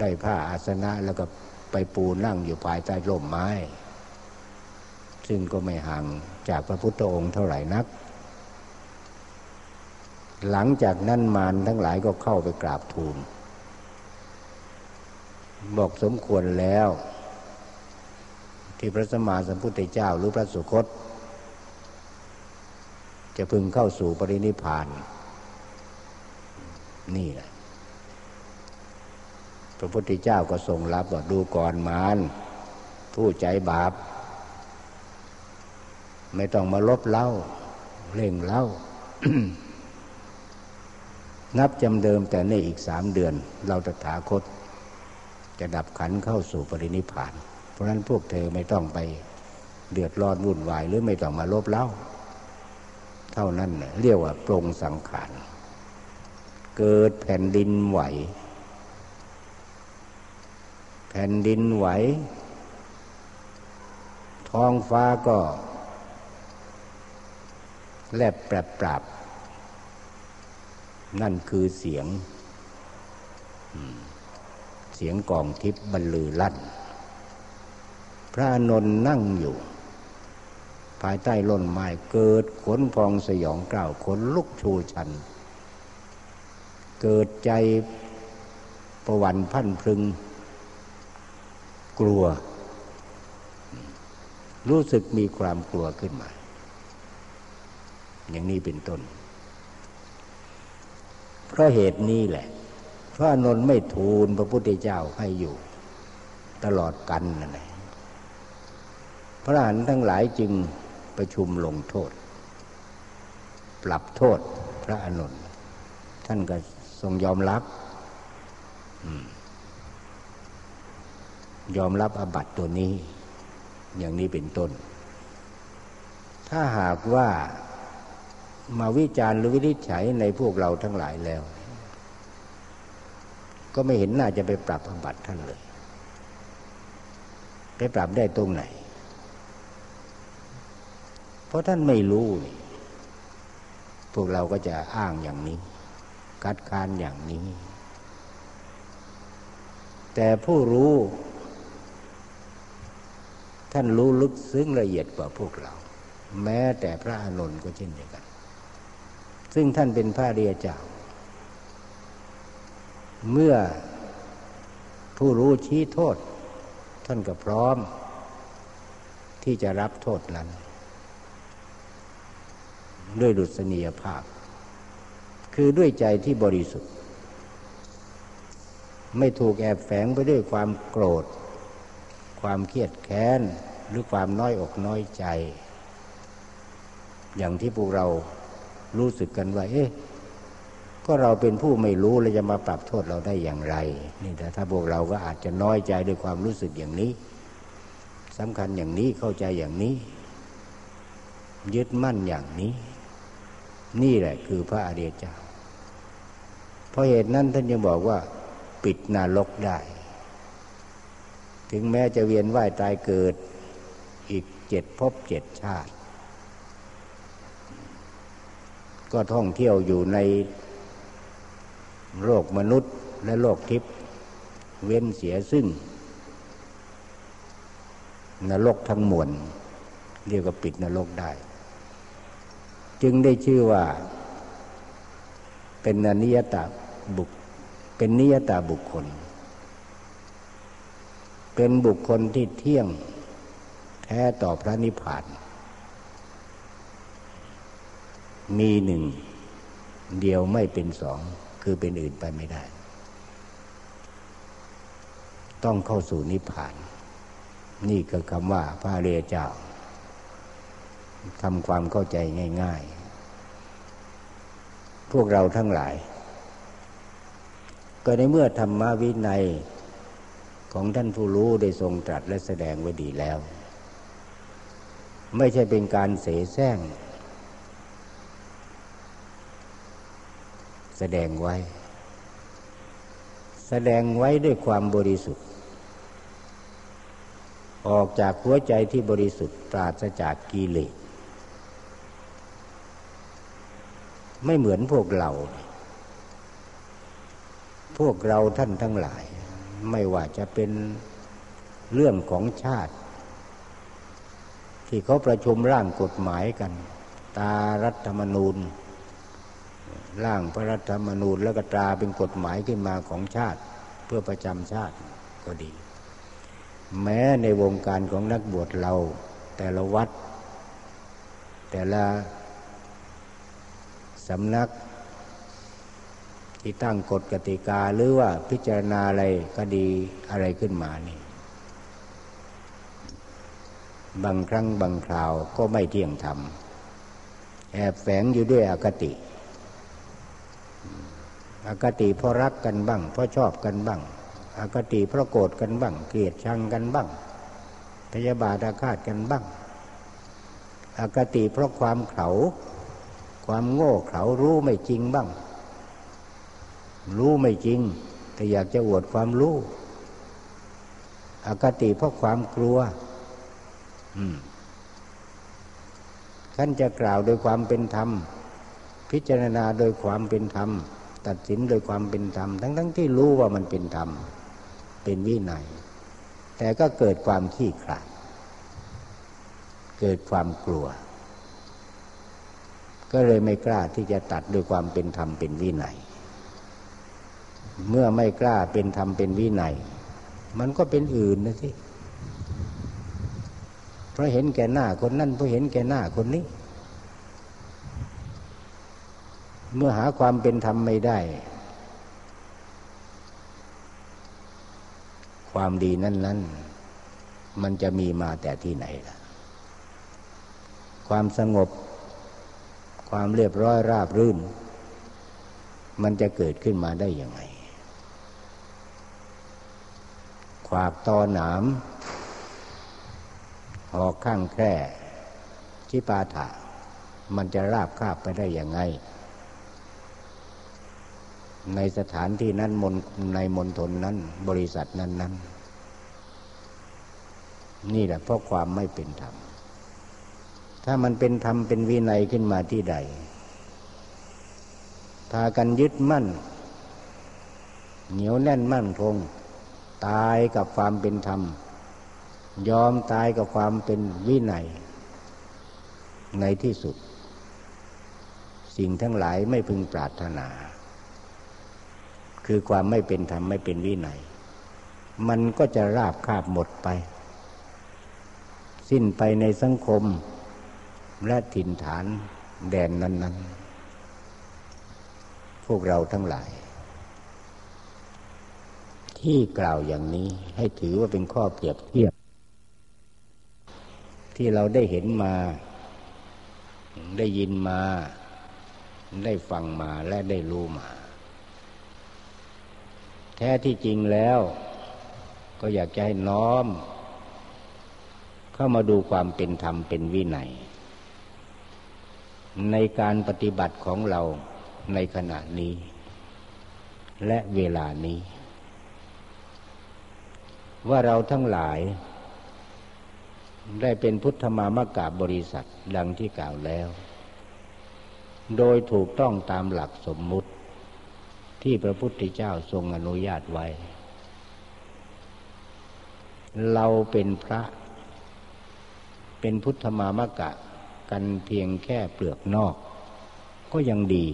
ได้ผ้าอาสนะแล้วก็ไปปูนั่งอยู่ภายใต้ร่มไม้ ซึ่งก็ไม่ห่างจากพระพุทธองค์เท่าไหร่นัก หลังจากนั้นมารทั้งหลายก็เข้าไปกราบทูล บอกสมควรแล้ว ที่พระสมมาสัมพุทธเจ้าหรือพระสุคต จะพึงเข้าสู่ปรินิพาน นี่แหละพระพุทธเจ้าก็ทรงรับว่าดูก่อนมารผู้ใจบาป ไม่ต้องมาลบเล่าเล่งเล่า นับจำเดิมแต่ในอีกสามเดือน เราตถาคต จะดับขันเข้าสู่ปรินิพาน เพราะนั้นพวกเธอไม่ต้องไปเดือดร้อนวุ่นวาย หรือไม่ต้องมาลบเล่า เท่านั้นเรียกว่าปรงสังขาร เกิดแผ่นดินไหว แผ่นดินไหว ท้องฟ้าก็ แลบแปรปรับ นั่นคือเสียง เสียงกองทิพย์บรรลือลั่น พระนนท์นั่งอยู่ ภายใต้ร่นไม้เกิดขนพองสยองกล่าวขนลุกชูชัน เกิดใจประวันพันพึง กลัว รู้สึกมีความกลัวขึ้นมา อย่างนี้เป็นต้น เพราะเหตุนี้แหละ พระนนท์ไม่ทูลพระพุทธเจ้าให้อยู่ ตลอดกันนั่นแหละพระอรหันทั้งหลายจึงประชุมลงโทษ ปรับโทษพระอนุนท่านก็ ทรงยอมรับยอมรับอบัตตัวนี้ อย่างนี้เป็นต้น ถ้าหากว่ามาวิจารณ์หรือวินิจฉัยในพวกเราทั้งหลายแล้ว ก็ไม่เห็นน่าจะไปปรับอบัตท่านเลย ไปปรับได้ตรงไหน เพราะท่านไม่รู้นี่พวกเราก็จะอ้างอย่างนี้ คัดค้านอย่างนี้ แต่ผู้รู้ ท่านรู้ลึกซึ้งละเอียดกว่าพวกเรา แม้แต่พระอานนท์ก็เช่นเดียวกัน ซึ่งท่านเป็นพระเรียเจ้า เมื่อผู้รู้ชี้โทษ ท่านก็พร้อม ที่จะรับโทษนั้น ด้วยดุษณียภาพ คือด้วยใจที่บริสุทธิ์ ไม่ถูกแอบแฝงไปด้วยความโกรธ ความเครียดแค้น หรือความน้อยอกน้อยใจ อย่างที่พวกเรารู้สึกกันว่า เอ๊ะก็เราเป็นผู้ไม่รู้เราจะมาปรับโทษเราได้อย่างไร นี่แต่ถ้าพวกเราก็อาจจะน้อยใจด้วยความรู้สึกอย่างนี้สำคัญอย่างนี้เข้าใจอย่างนี้ ยึดมั่นอย่างนี้ นี่แหละคือพระอริยเจ้า เพราะเหตุนั้นท่านยังบอกว่า ปิดนรกได้ ถึงแม้จะเวียนว่ายตายเกิดอีกเจ็ดภพเจ็ดชาติ ก็ท่องเที่ยวอยู่ในโลกมนุษย์และโลกทิพย์เว้นเสียซึ่ง นรกทั้งมวลเรียกว่าปิดนรกได้ จึงได้ชื่อว่า เป็นอนิยตา บุคเป็นนิยตาบุคคล เป็นบุคคลที่เที่ยงแท้ต่อพระนิพพาน มีหนึ่ง เดียวไม่เป็นสอง คือเป็นอื่นไปไม่ได้ ต้องเข้าสู่นิพพาน นี่คือคำว่าพระเรียเจ้าทำความเข้าใจง่าย ๆ พวกเราทั้งหลาย ก็ในเมื่อธรรมวินัยของท่านผู้รู้ได้ทรงตรัสและแสดงไว้ดีแล้ว ไม่ใช่เป็นการเสแสร้ง แสดงไว้ แสดงไว้ด้วยความบริสุทธิ์ ออกจากหัวใจที่บริสุทธิ์ปราศจากกิเลสไม่เหมือนพวกเรา พวกเราท่านทั้งหลาย ไม่ว่าจะเป็นเรื่องของชาติ ที่เขาประชุมร่างกฎหมายกัน ตารัฐธรรมนูญ ร่างพระรัฐธรรมนูญแล้วก็ตราเป็นกฎหมายขึ้นมาของชาติ เพื่อประจำชาติก็ดี แม้ในวงการของนักบวชเรา แต่ละวัด แต่ละสำนัก ที่ตั้งกฎกติกาหรือว่าพิจารณาอะไรคดีอะไรขึ้นมานี่ บางครั้งบางคราวก็ไม่เที่ยงธรรม แอบแฝงอยู่ด้วยอคติ อคติเพราะรักกันบ้าง เพราะชอบกันบ้าง อคติเพราะโกรธกันบ้าง เกลียดชังกันบ้าง พยาบาทอาฆาตกันบ้าง อคติเพราะความเขา ความโง่เขารู้ไม่จริงบ้าง รู้ไม่จริง แต่อยากจะอวดความรู้อคติเพราะความกลัวท่านจะกล่าวโดยความเป็นธรรม พิจารณาโดยความเป็นธรรม ตัดสินโดยความเป็นธรรม ทั้งทั้งที่รู้ว่ามันเป็นธรรม เป็นวินัย แต่ก็เกิดความขี้ขลาดเกิดความกลัว ก็เลยไม่กล้าที่จะตัดด้วยความเป็นธรรมเป็นวินัย เมื่อไม่กล้าเป็นธรรมเป็นวินัย มันก็เป็นอื่นนะสิเพราะเห็นแก่หน้าคนนั่นเพราะเห็นแก่หน้าคนนี้ เมื่อหาความเป็นธรรมไม่ได้ ความดีนั้นนั้นมันจะมีมาแต่ที่ไหนล่ะ ความสงบ ความเรียบร้อยราบรื่น มันจะเกิดขึ้นมาได้ยังไง ขวากตอหนามหอกข้างแคร่ชิปาถะ มันจะราบคาบไปได้อยังไง ในสถานที่นั้นมนในมณฑลนั้น บริษัทนั้นนั้นนี่แหละเพราะความไม่เป็นธรรม ถ้ามันเป็นธรรมเป็นวินัยขึ้นมาที่ใด พากันยึดมั่น เหนียวแน่นมั่นคง ตายกับความเป็นธรรม ยอมตายกับความเป็นวินัย ในที่สุด สิ่งทั้งหลายไม่พึงปรารถนา คือความไม่เป็นธรรมไม่เป็นวินัย มันก็จะราบคาบหมดไป สิ้นไปในสังคมและถิ่นฐานแดนนั้น ๆ พวกเราทั้งหลาย ที่กล่าวอย่างนี้ให้ถือว่าเป็นข้อเปรียบเทียบ ที่เราได้เห็นมา ได้ยินมา ได้ฟังมาและได้รู้มา แท้ที่จริงแล้ว ก็อยากจะให้น้อม เข้ามาดูความเป็นธรรมเป็นวินัย ในการปฏิบัติของเราในขณะนี้ และเวลานี้ ว่าเราทั้งหลาย ได้เป็นพุทธมามกาบริษัทดังที่กล่าวแล้ว โดยถูกต้องตามหลักสมมุติ ที่พระพุทธเจ้าทรงอนุญาตไว้ เราเป็นพระ เป็นพุทธมามกะกันเพียงแค่เปลือกนอก ก็ยังดี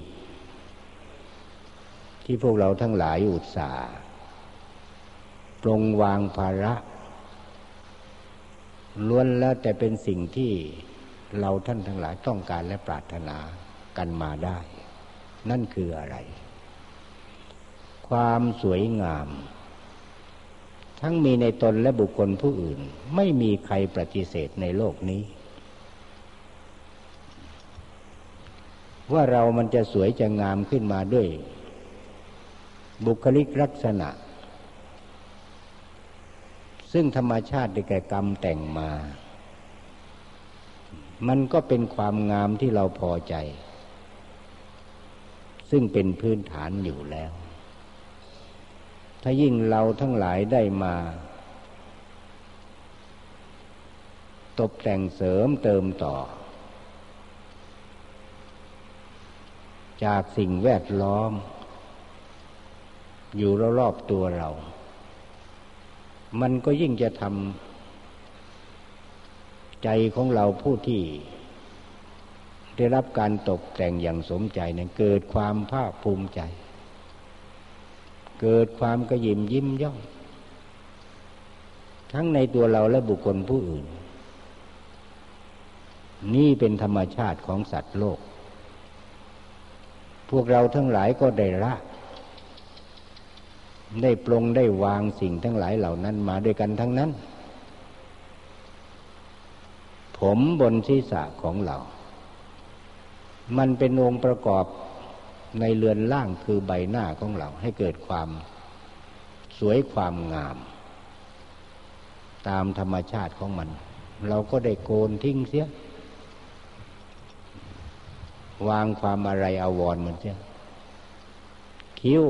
ที่พวกเราทั้งหลายอุตส่าห์ ปรงวางภาระล้วนแล้วแต่เป็นสิ่งที่เราท่านทั้งหลายต้องการและปรารถนากันมาได้ นั่นคืออะไร ความสวยงาม ทั้งมีในตนและบุคคลผู้อื่น ไม่มีใครปฏิเสธในโลกนี้ ว่าเรามันจะสวยจะงามขึ้นมาด้วย บุคลิกลักษณะ ซึ่งธรรมชาติได้แก่กรรมแต่งมา มันก็เป็นความงามที่เราพอใจ ซึ่งเป็นพื้นฐานอยู่แล้ว ถ้ายิ่งเราทั้งหลายได้มา ตกแต่งเสริมเติมต่อ จากสิ่งแวดล้อม อยู่รอบๆตัวเรา มันก็ยิ่งจะทำใจของเราผู้ที่ ได้รับการตกแต่งอย่างสมใจเนี่ยเกิดความภาคภูมิใจ เกิดความกระยิมยิ้มย่อง ทั้งในตัวเราและบุคคลผู้อื่น นี่เป็นธรรมชาติของสัตว์โลก พวกเราทั้งหลายก็ได้ละ ได้ปลงได้วางสิ่งทั้งหลายเหล่านั้นมาด้วยกันทั้งนั้น ผมบนศีรษะของเรา มันเป็นองค์ประกอบในเรือนร่างคือใบหน้าของเรา ให้เกิดความสวยความงาม ตามธรรมชาติของมัน เราก็ได้โกนทิ้งเสียวางความอะไรอาวรมันเสียคิ้ว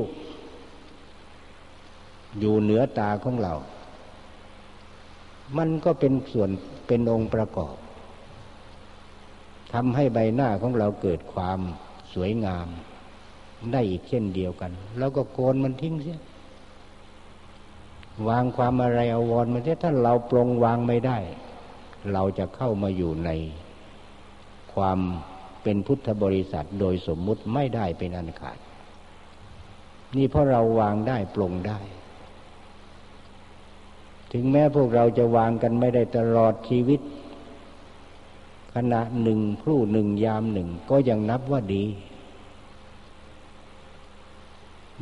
อยู่เหนือตาของเรา มันก็เป็นส่วนเป็นองค์ประกอบทำให้ใบหน้าของเราเกิดความสวยงาม ได้อีกเช่นเดียวกัน แล้วก็โกนมันทิ้งเสียวางความอะไรอาวรมันเนี่ยถ้าเราปรงวางไม่ได้ เราจะเข้ามาอยู่ใน ความเป็นพุทธบริษัทโดยสมมุติไม่ได้เป็นอันขาด นี่เพราะเราวางได้ปรงได้ ถึงแม้พวกเราจะวางกันไม่ได้ตลอดชีวิต ขณะหนึ่งครู่หนึ่งยามหนึ่งก็ยังนับว่าดี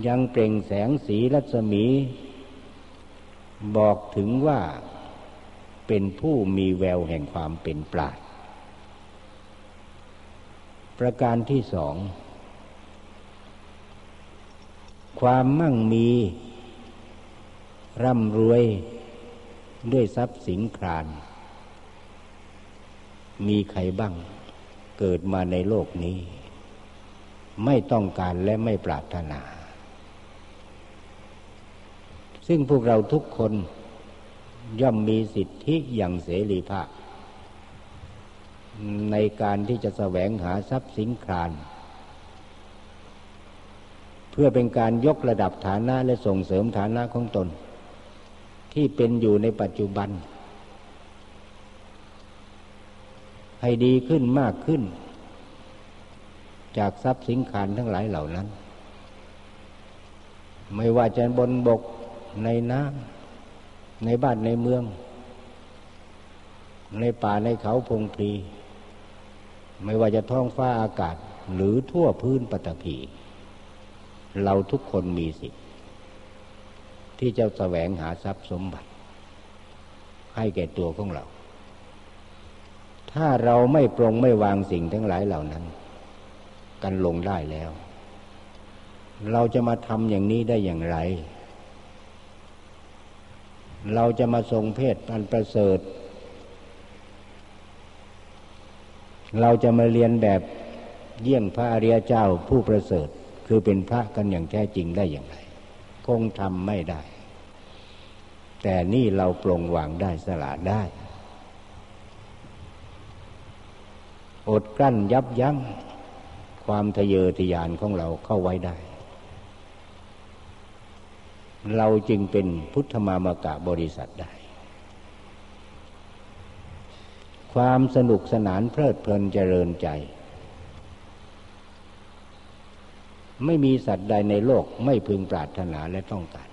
ยังเปล่งแสงสีรัศมี บอกถึงว่าเป็นผู้มีแววแห่งความเป็นปราดประการที่สอง ความมั่งมี ร่ำรวย ด้วยทรัพย์สินคราน มีใครบ้างเกิดมาในโลกนี้ ไม่ต้องการและไม่ปรารถนา ซึ่งพวกเราทุกคนย่อมมีสิทธิอย่างเสรีภาพ ในการที่จะแสวงหาทรัพย์สินครานเพื่อเป็นการยกระดับฐานะและส่งเสริมฐานะของตน ที่เป็นอยู่ในปัจจุบัน ให้ดีขึ้นมากขึ้น จากทรัพย์สินคารทั้งหลายเหล่านั้น ไม่ว่าจะบนบกในน้ำในบ้านในเมือง ในป่าในเขาพงพรีไม่ว่าจะท้องฟ้าอากาศหรือทั่วพื้นปฐพีเราทุกคนมีสิทธิ ที่จะแสวงหาทรัพย์สมบัติ ให้แก่ตัวของเรา ถ้าเราไม่ปรงไม่วางสิ่งทั้งหลายเหล่านั้น กันลงได้แล้ว เราจะมาทำอย่างนี้ได้อย่างไร เราจะมาทรงเพศอันประเสริฐ เราจะมาเรียนแบบเยี่ยงพระอริยเจ้าผู้ประเสริฐ คือเป็นพระกันอย่างแท้จริงได้อย่างไร คงทำไม่ได้ แต่นี่เราปรงวางได้สละได้ อดกั้นยับยั้งความทะเยอทะยานของเราเข้าไว้ได้ เราจึงเป็นพุทธมามกะบริษัทได้ ความสนุกสนานเพลิดเพลินเจริญใจ ไม่มีสัตว์ใดในโลกไม่พึงปรารถนาและต้องการ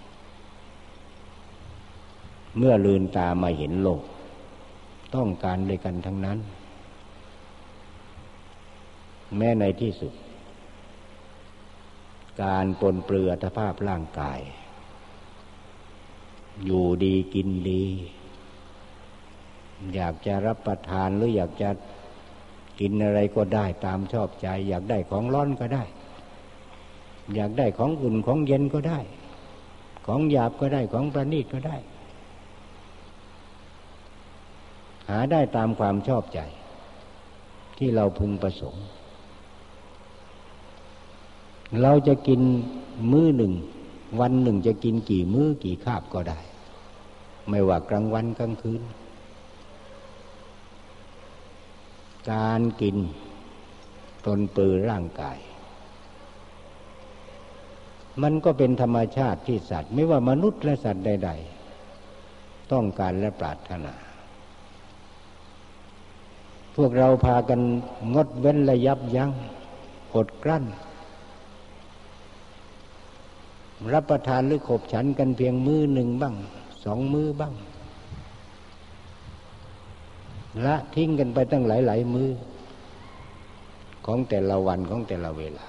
เมื่อลืนตามาเห็นโลก ต้องการด้วยกันทั้งนั้น แม้ในที่สุด การปนเปลือทภาพร่างกาย อยู่ดีกินดี อยากจะรับประทานหรืออยากจะกินอะไรก็ได้ตามชอบใจ อยากได้ของร้อนก็ได้ อยากได้ของอุ่นของเย็นก็ได้ ของหยาบก็ได้ของประณีตก็ได้ หาได้ตามความชอบใจ ที่เราพึงประสงค์ เราจะกินมื้อหนึ่ง วันหนึ่งจะกินกี่มื้อกี่คาบก็ได้ ไม่ว่ากลางวันกลางคืน การกินตนปือร่างกาย มันก็เป็นธรรมชาติที่สัตว์ ไม่ว่ามนุษย์และสัตว์ใด ๆ ต้องการและปรารถนา พวกเราพากันงดเว้นระยับยัง้งอดกลั้น รับประทานหรือขบฉันกันเพียงมือหนึ่งบ้าง สองมือบ้างละทิ้งกันไปตั้งหลายหลายมือของแต่ละวันของแต่ละเวลา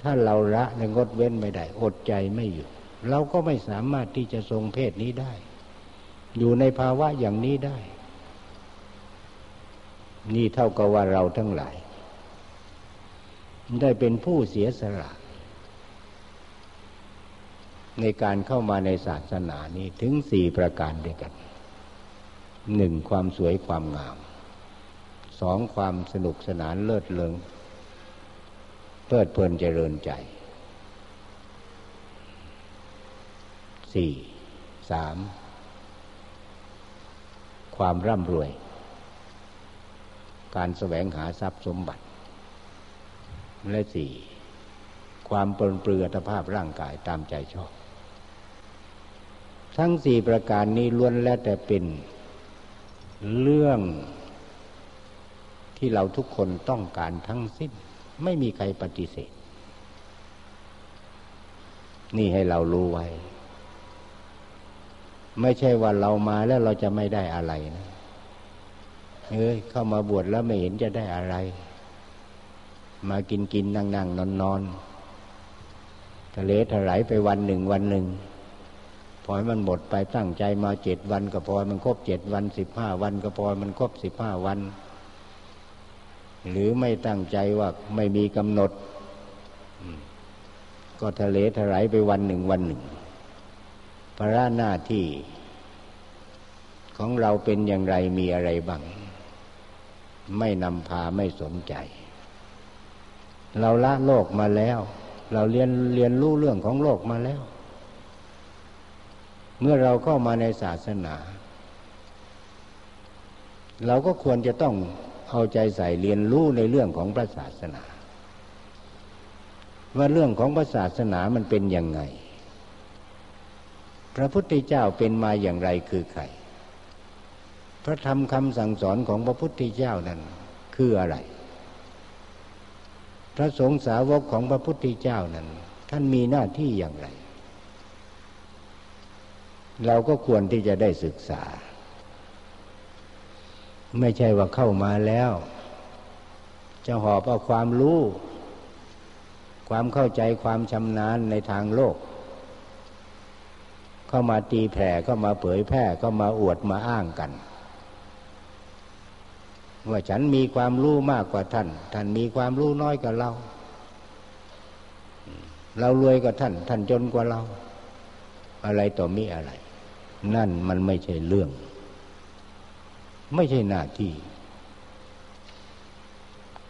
ถ้าเราละในงดเว้นไม่ได้ อดใจไม่อยู่ เราก็ไม่สามารถที่จะทรงเพศนี้ได้ อยู่ในภาวะอย่างนี้ได้ นี่เท่ากับว่าเราทั้งหลาย ได้เป็นผู้เสียสละ ในการเข้ามาในศาสนานี้ถึงสี่ประการด้วยกันหนึ่งความสวยความงามสองความสนุกสนานเลิศเลง เพลิดเพลินเจริญใจสี่สามความร่ำรวย การแสวงหาทรัพย์สมบัติ และสี่ความปลนเปลือตภาพร่างกายตามใจชอบ ทั้งสี่ประการนี้ล้วนแล้วแต่เป็นเรื่องที่เราทุกคนต้องการทั้งสิ้น ไม่มีใครปฏิเสธ นี่ให้เรารู้ไว้ ไม่ใช่ว่าเรามาแล้วเราจะไม่ได้อะไรนะเอ้ยเข้ามาบวชแล้วไม่เห็นจะได้อะไร มากินกินนั่งนั่งนอนนอนทะเลถลายไปวันหนึ่งวันหนึ่งพอให้มันหมดไปตั้งใจมาเจ็ดวัน ก็พอมันครบเจ็ดวันสิบห้าวัน ก็พอมันครบสิบห้าวัน หรือไม่ตั้งใจว่าไม่มีกำหนด ก็ทะเลถลายไปวันหนึ่งวันหนึ่งภาระหน้าที่ ของเราเป็นอย่างไรมีอะไรบ้าง ไม่นำพาไม่สนใจ เราละโลกมาแล้ว เราเรียนเรียนรู้เรื่องของโลกมาแล้ว เมื่อเราเข้ามาในศาสนา เราก็ควรจะต้อง เอาใจใส่เรียนรู้ในเรื่องของพระศาสนา ว่าเรื่องของพระศาสนามันเป็นยังไง พระพุทธเจ้าเป็นมาอย่างไรคือใครพระธรรมคำสั่งสอนของพระพุทธเจ้านั้นคืออะไร พระสงฆ์สาวกของพระพุทธเจ้านั้น ท่านมีหน้าที่อย่างไร เราก็ควรที่จะได้ศึกษา ไม่ใช่ว่าเข้ามาแล้ว จะหอบเอาความรู้ ความเข้าใจความชำนาญในทางโลก เข้ามาตีแผ่เข้ามาเผยแพร่เข้ามาอวดมาอ้างกัน ว่าฉันมีความรู้มากกว่าท่าน ท่านมีความรู้น้อยกว่าเรา เรารวยกว่าท่าน ท่านจนกว่าเรา อะไรต่อมีอะไร นั่นมันไม่ใช่เรื่อง ไม่ใช่หน้าที่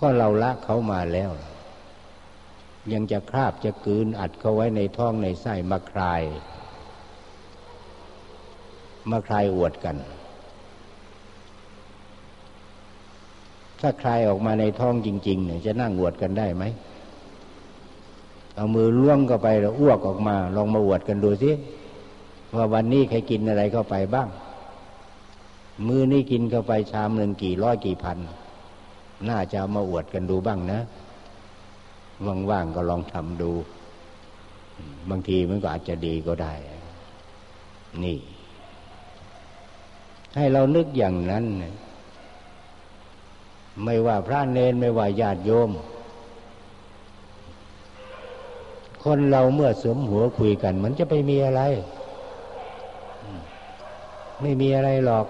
ก็เราละเขามาแล้ว ยังจะคราบจะกืนอัดเขาไว้ในท้องในไส้มาคลาย มาคลายอวดกัน ถ้าคลายออกมาในท้องจริง ๆ เนี่ย จะนั่งอวดกันได้ไหมเอามือล่วงเข้าไปแล้วอ้วกออกมา ลองมาอวดกันดูสิว่าวันนี้ใครกินอะไรเข้าไปบ้าง มือนี่กินเข้าไปชามหนึ่งกี่ร้อยกี่พัน น่าจะมาอวดกันดูบ้างนะว่างๆก็ลองทำดู บางทีมันก็อาจจะดีก็ได้ นี่ ให้เรานึกอย่างนั้น ไม่ว่าพระเนนไม่ว่าญาติโยม คนเราเมื่อสมหัวคุยกัน มันจะไปมีอะไร ไม่มีอะไรหรอก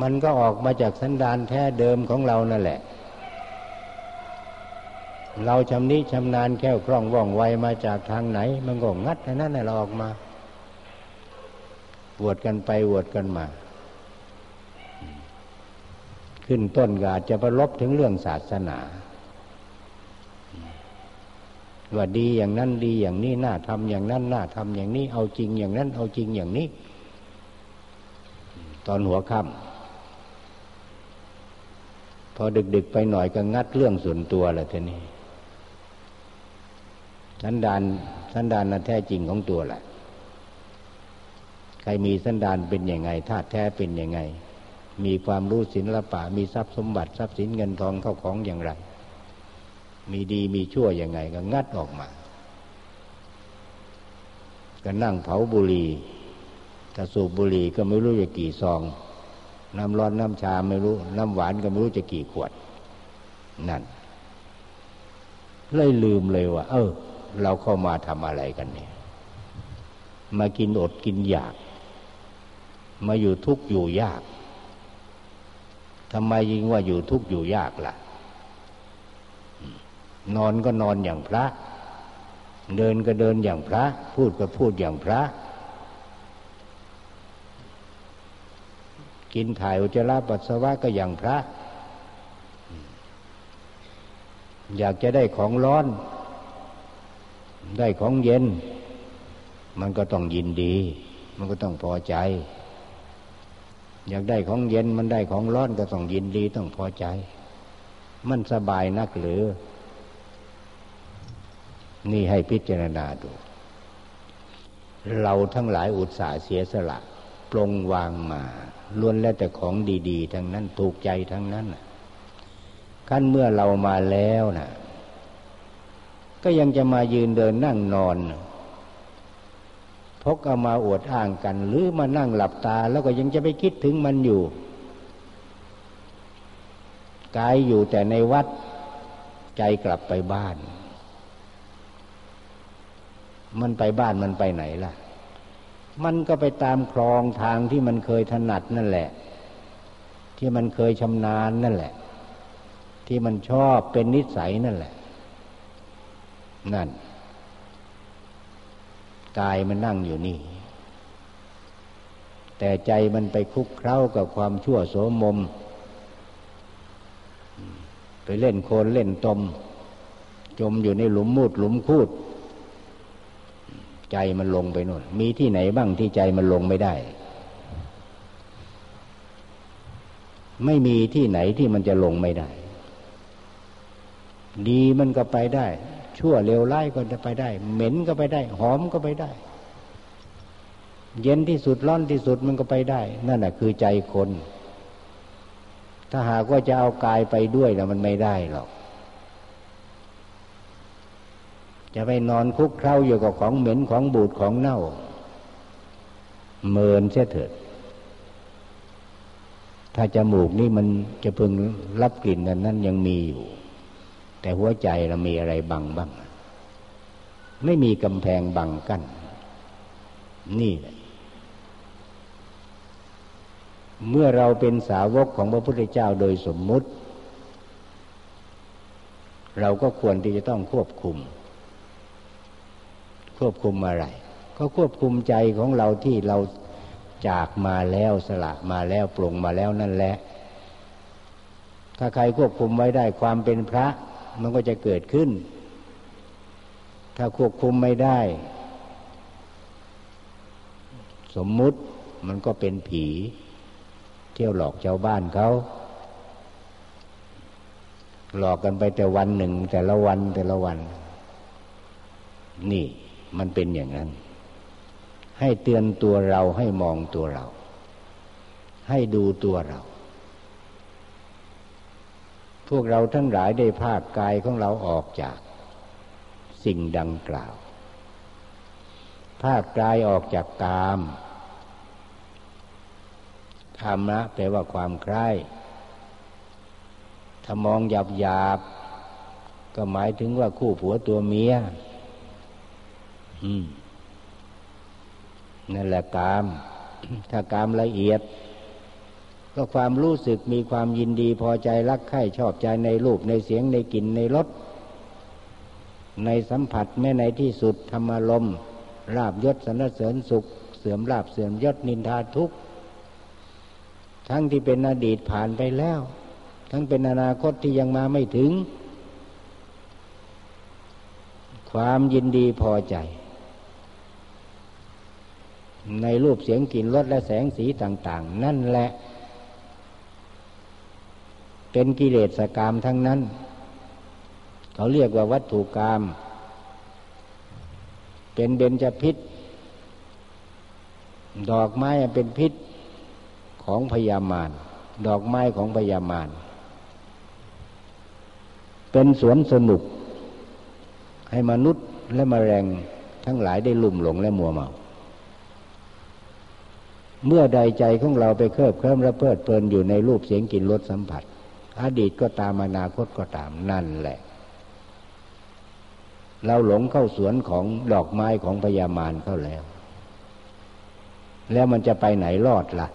มันก็ออกมาจากสันดานแท้เดิมของเรานั่นแหละ เราชำนิชำนาญแค่คล่องว่องไวมาจากทางไหน มันก็งัดนั่นแหละออกมาปวดกันไปปวดกันมา ขึ้นต้นกาจะประลบถึงเรื่องศาสนาว่าดีอย่างนั้นดีอย่างนี้น่าทำอย่างนั้นน่าทำอย่างนี้ เอาจริงอย่างนั้น เอาจริงอย่างนี้ ตอนหัวค่ำ พอดึก ๆ ไปหน่อยก็งัดเรื่องส่วนตัวแหละทีนี้สันดานสันดานนั้นแท้จริงของตัวแหละ ใครมีสันดานเป็นยังไงธาตุแท้เป็นยังไง มีความรู้ศิลปะ มีทรัพย์สมบัติทรัพย์สินเงินทองเข้าของอย่างไร มีดีมีชั่วยังไง ก็งัดออกมา ก็นั่งเผาบุหรี่ถ้าสูบบุหรี่ก็ไม่รู้จะกี่ซอง น้ำร้อนน้ำชาไม่รู้ น้ำหวานก็ไม่รู้จะกี่ขวด นั่น เลยลืมเลยว่า เออ เราเข้ามาทำอะไรกันเนี่ย มากินอดกินอยาก มาอยู่ทุกข์อยู่ยากทำไมยิงว่าอยู่ทุกข์อยู่ยากล่ะ นอนก็นอนอย่างพระ เดินก็เดินอย่างพระ พูดก็พูดอย่างพระ กินถ่ายอุจจาระปัสสาวะก็อย่างพระ อยากจะได้ของร้อน ได้ของเย็น มันก็ต้องยินดี มันก็ต้องพอใจ อยากได้ของเย็นมันได้ของร้อนก็ต้องยินดีต้องพอใจ มันสบายนักหรือ นี่ให้พิจารณาดูเราทั้งหลายอุตส่าห์เสียสละ ปรงวางมา ล้วนแล้วแต่ของดีๆ ทั้งนั้นถูกใจทั้งนั้นขั้นเมื่อเรามาแล้วนะก็ยังจะมายืนเดินนั่งนอนพกเอามาอวดอ้างกัน หรือมานั่งหลับตา แล้วก็ยังจะไปคิดถึงมันอยู่กายอยู่แต่ในวัดใจกลับไปบ้าน มันไปบ้านมันไปไหนล่ะ มันก็ไปตามคลองทางที่มันเคยถนัดนั่นแหละ ที่มันเคยชำนาญนั่นแหละ ที่มันชอบเป็นนิสัยนั่นแหละ นั่นกายมันนั่งอยู่นี่ แต่ใจมันไปคุกเคล้ากับความชั่วโสมม ไปเล่นโคนเล่นตม จมอยู่ในหลุมมูดหลุมคูด ใจมันลงไปนู่น มีที่ไหนบ้างที่ใจมันลงไม่ได้ ไม่มีที่ไหนที่มันจะลงไม่ได้ ดีมันก็ไปได้ ชั่วเลวร้ายก็จะไปได้ เหม็นก็ไปได้ หอมก็ไปได้ เย็นที่สุดร้อนที่สุดมันก็ไปได้ นั่นแหะคือใจคน ถ้าหากว่าจะเอากายไปด้วยแล้วมันไม่ได้หรอก จะไปนอนคุกเคล้าอยู่กับของเหม็นของบูดของเน่า เมินเสียเถิด ถ้าจมูกนี่มันจะพึงรับกลิ่นนั้นนั้นยังมีอยู่ แต่หัวใจเรามีอะไรบังบ้าง ไม่มีกำแพงบังกัน้นนี่แหละเมื่อเราเป็นสาวกของพระพุทธเจ้าโดยสมมุติ เราก็ควรที่จะต้องควบคุม ควบคุมอะไร ก็ควบคุมใจของเราที่เราจากมาแล้วสละมาแล้วปลงมาแล้วนั่นแหละ ถ้าใครควบคุมไว้ได้ความเป็นพระมันก็จะเกิดขึ้น ถ้าควบคุมไม่ได้ สมมุติมันก็เป็นผี เที่ยวหลอกชาวบ้านเขาหลอกกันไปแต่วันหนึ่งแต่ละวันแต่ละวัน นี่ มันเป็นอย่างนั้น ให้เตือนตัวเราให้มองตัวเรา ให้ดูตัวเรา พวกเราทั้งหลายได้ภาคกายของเราออกจาก สิ่งดังกล่าว ภาคกายออกจากกามธรรมะแปลว่าความใคร่ถ้ามองหยาบหยาบก็หมายถึงว่าคู่ผัวตัวเมีย นั่นแหละกาม ถ้ากามละเอียด ก็ความรู้สึกมีความยินดีพอใจรักใคร่ชอบใจในรูปในเสียงในกลิ่นในรสในสัมผัสแม้ในที่สุดธรรมลมราบยศสรรเสริญสุข เสื่อมราบเสื่อมยศนินทาทุกข์ทั้งที่เป็นอดีตผ่านไปแล้ว ทั้งเป็นอนาคตที่ยังมาไม่ถึง ความยินดีพอใจ ในรูปเสียงกลิ่นรสและแสงสีต่าง ๆ นั่นแหละ เป็นกิเลสกรรมทั้งนั้น เขาเรียกว่าวัตถุกรรมเป็นเบญจพิษ ดอกไม้เป็นพิษของพยามารดอกไม้ของพยามารเป็นสวนสนุก ให้มนุษย์และมแมลงทั้งหลายได้ลุ่มหลงและมัวเมา เมื่อใดใจของเราไปเคลิบเคลิ้มและเพลิดเพลินอยู่ในรูปเสียงกลิ่นรสสัมผัส อดีตก็ตามอนาคตก็ตามนั่นแหละ เราหลงเข้าสวนของดอกไม้ของพญามารเข้าแล้ว แล้วมันจะไปไหนรอดละ่ะ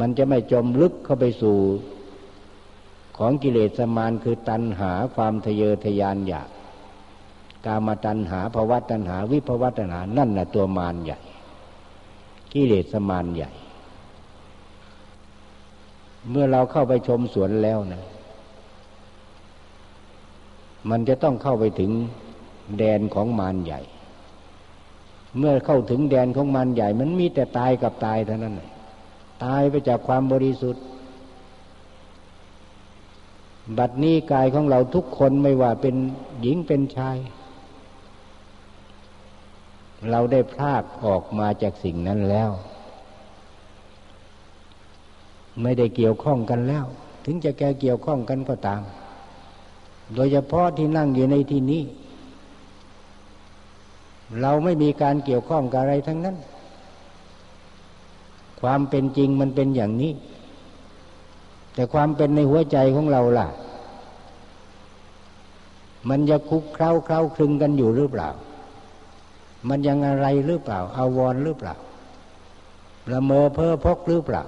มันจะไม่จมลึกเข้าไปสู่ของกิเลสมารคือตัณหาความทะเยอทะยานอยาก กามตัณหาภวะตัณหาวิภวะตัณหานั่นนะตัวมารใหญ่ กิเลสมานใหญ่ เมื่อเราเข้าไปชมสวนแล้วนะมันจะต้องเข้าไปถึงแดนของมารใหญ่ เมื่อเข้าถึงแดนของมารใหญ่ มันมีแต่ตายกับตายเท่านั้นตายไปจากความบริสุทธิ์ บัดนี้กายของเราทุกคนไม่ว่าเป็นหญิงเป็นชาย เราได้พลากออกมาจากสิ่งนั้นแล้ว ไม่ได้เกี่ยวข้องกันแล้ว ถึงจะแกเกี่ยวข้องกันก็ตาม โดยเฉพาะที่นั่งอยู่ในที่นี้ เราไม่มีการเกี่ยวข้องกับอะไรทั้งนั้น ความเป็นจริงมันเป็นอย่างนี้ แต่ความเป็นในหัวใจของเราล่ะ มันจะคุกเคล้าเคล้าคลึงกันอยู่หรือเปล่า มันยังอะไรหรือเปล่า อาวรหรือเปล่าละเมอเพ้อพกหรือเปล่า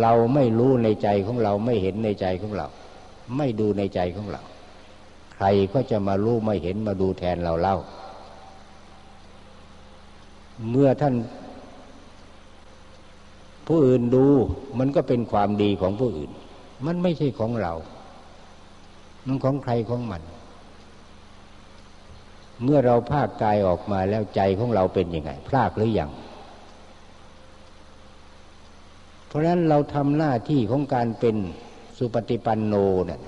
เราไม่รู้ในใจของเราไม่เห็นในใจของเรา ไม่ดูในใจของเรา ใครก็จะมารู้ไม่เห็นมาดูแทนเราเล่า เมื่อท่าน ผู้อื่นดู มันก็เป็นความดีของผู้อื่น มันไม่ใช่ของเรา มันของใครของมัน เมื่อเราภาคกายออกมาแล้วใจของเราเป็นยังไง พลากหรือยังเพราะฉะนั้นเราทำหน้าที่ของการเป็นสุปฏิปันโนเนี่ย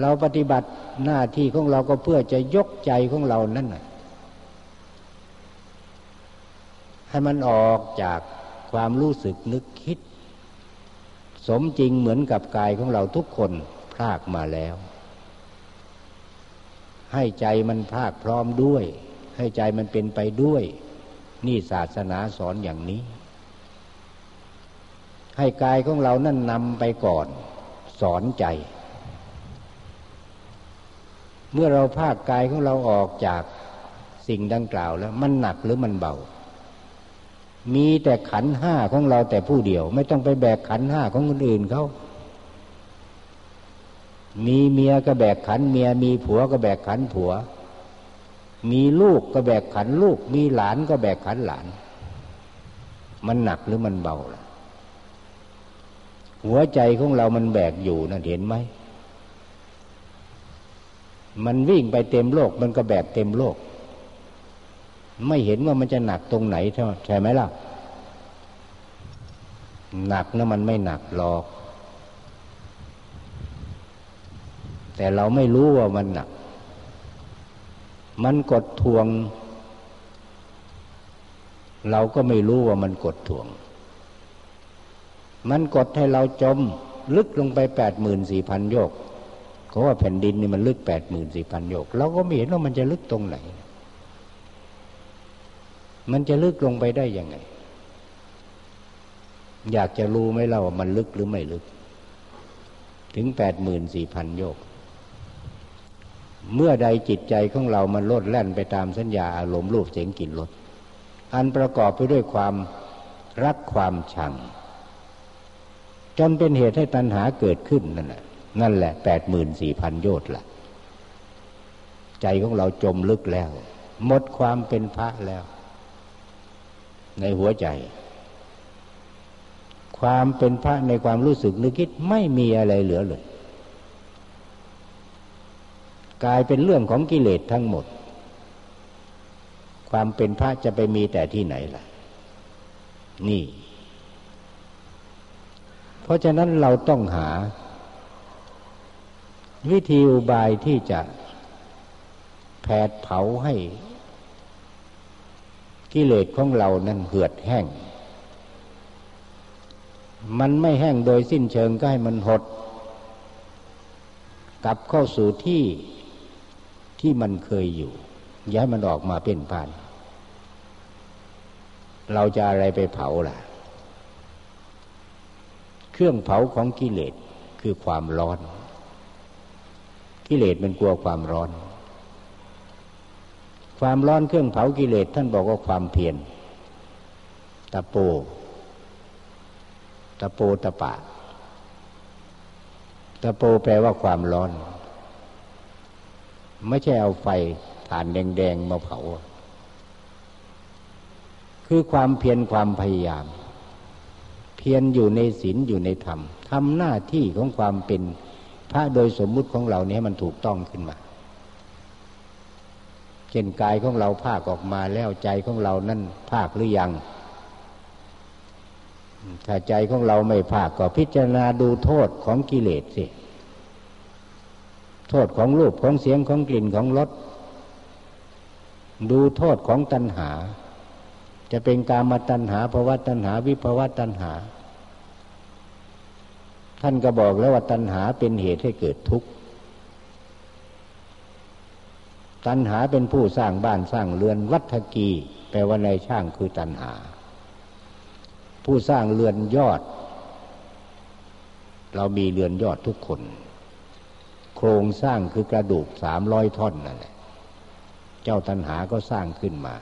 เราปฏิบัติหน้าที่ของเราก็เพื่อจะยกใจของเรานั่นนะให้มันออกจากความรู้สึกนึกคิด สมจริงเหมือนกับกายของเราทุกคนพลากมาแล้ว ให้ใจมันภาคพร้อมด้วย ให้ใจมันเป็นไปด้วย นี่ศาสนาสอนอย่างนี้ ให้กายของเรานั่นนำไปก่อน สอนใจ เมื่อเราภาคกายของเราออกจากสิ่งดังกล่าวแล้ว มันหนักหรือมันเบา มีแต่ขันห้าของเราแต่ผู้เดียว ไม่ต้องไปแบกขันห้าของคนอื่นเขา มีเมียก็แบกขันเมีย มีผัวก็แบกขันผัว มีลูกก็แบกขันลูก มีหลานก็แบกขันหลาน มันหนักหรือมันเบาล่ะ หัวใจของเรามันแบกอยู่นะเห็นไหม มันวิ่งไปเต็มโลก มันก็แบกเต็มโลก ไม่เห็นว่ามันจะหนักตรงไหนใช่ไหมล่ะ หนักนะมันไม่หนักหรอก แต่เราไม่รู้ว่ามันหนัก มันกดทวง เราก็ไม่รู้ว่ามันกดทวง มันกดให้เราจม ลึกลงไปแปดหมื่นสี่พันโยกเขาะว่าแผ่นดินนี่มันลึกแปดหมื่นสี่พันโยกเราก็ไม่เห็นว่ามันจะลึกตรงไหน มันจะลึกลงไปได้ยังไง อยากจะรู้ไหมเราว่ามันลึกหรือไม่ลึก ถึงแปดหมื่นสี่พันโยก เมื่อใดจิตใจของเรามันลดแล่นไปตามสัญญาอารมณ์รูปเสียงกลิ่นรสอันประกอบไปด้วยความรักความชัง จนเป็นเหตุให้ตัณหาเกิดขึ้นนั่นแหละนั่นแหละแปดหมื่นสี่พันโยชน์ละใจของเราจมลึกแล้ว หมดความเป็นพระแล้ว ในหัวใจ ความเป็นพระในความรู้สึกนึกคิดไม่มีอะไรเหลือเลย กลายเป็นเรื่องของกิเลสทั้งหมด ความเป็นพระจะไปมีแต่ที่ไหนล่ะ นี่ เพราะฉะนั้นเราต้องหา วิธีอุบายที่จะแผดเผาให้กิเลสของเรานั้นเหือดแห้ง มันไม่แห้งโดยสิ้นเชิงก็ให้มันหด กลับเข้าสู่ที่ ที่มันเคยอยู่ ย้ายมันออกมาเป็นผ่าน เราจะอะไรไปเผาล่ะ เครื่องเผาของกิเลสคือความร้อน กิเลสมันกลัวความร้อน ความร้อนเครื่องเผากิเลสท่านบอกว่าความเพียรตะโปตะโปตะปะตะโปแปลว่าความร้อน ไม่ใช่เอาไฟถ่านแดงๆมาเผา คือความเพียรความพยายาม เพียรอยู่ในศีลอยู่ในธรรมทำหน้าที่ของความเป็นพระโดยสมมุติของเราเนี้มันถูกต้องขึ้นมาเช่นกายของเราภาคออกมาแล้วใจของเรานั่นภาคหรือยัง ถ้าใจของเราไม่ภาคก็พิจารณาดูโทษของกิเลสสิ โทษของรูปของเสียงของกลิ่นของรสดูโทษของตัณหา จะเป็นกามตัณหาภาวะตัณหา วิภาวะตัณหา ท่านก็บอกแล้วว่าตัณหาเป็นเหตุให้เกิดทุกข์ตัณหาเป็นผู้สร้างบ้านสร้างเรือนวัฏกี แปลว่าในช่างคือตัณหา ผู้สร้างเรือนยอด เรามีเรือนยอดทุกคน รงสร้างคือกระดูกสามร้อยท่อนนั่นแหละเจ้าตัณหาก็สร้างขึ้นมา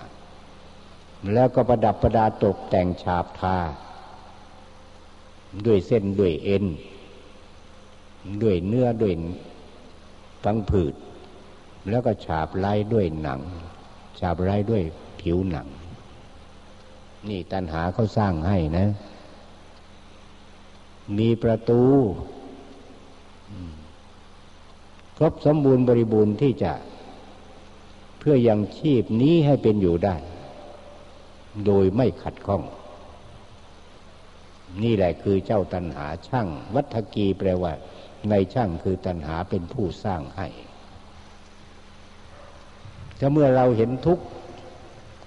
แล้วก็ประดับประดาตกแต่งฉาบทา ด้วยเส้นด้วยเอ็น ด้วยเนื้อด้วยฟังผืด แล้วก็ฉาบไล่ด้วยหนัง ฉาบไล่ด้วยผิวหนัง นี่ตัณหาเขาสร้างให้นะ มีประตู รบสมบูรณ์บริบูรณ์ที่จะเพื่อยังชีพนี้ให้เป็นอยู่ได้ โดยไม่ขัดข้อง นี่แหละคือเจ้าตัณหาช่าง วัฏกีแปลว่า ในช่างคือตัณหาเป็นผู้สร้างให้ถ้าเมื่อเราเห็นทุกข์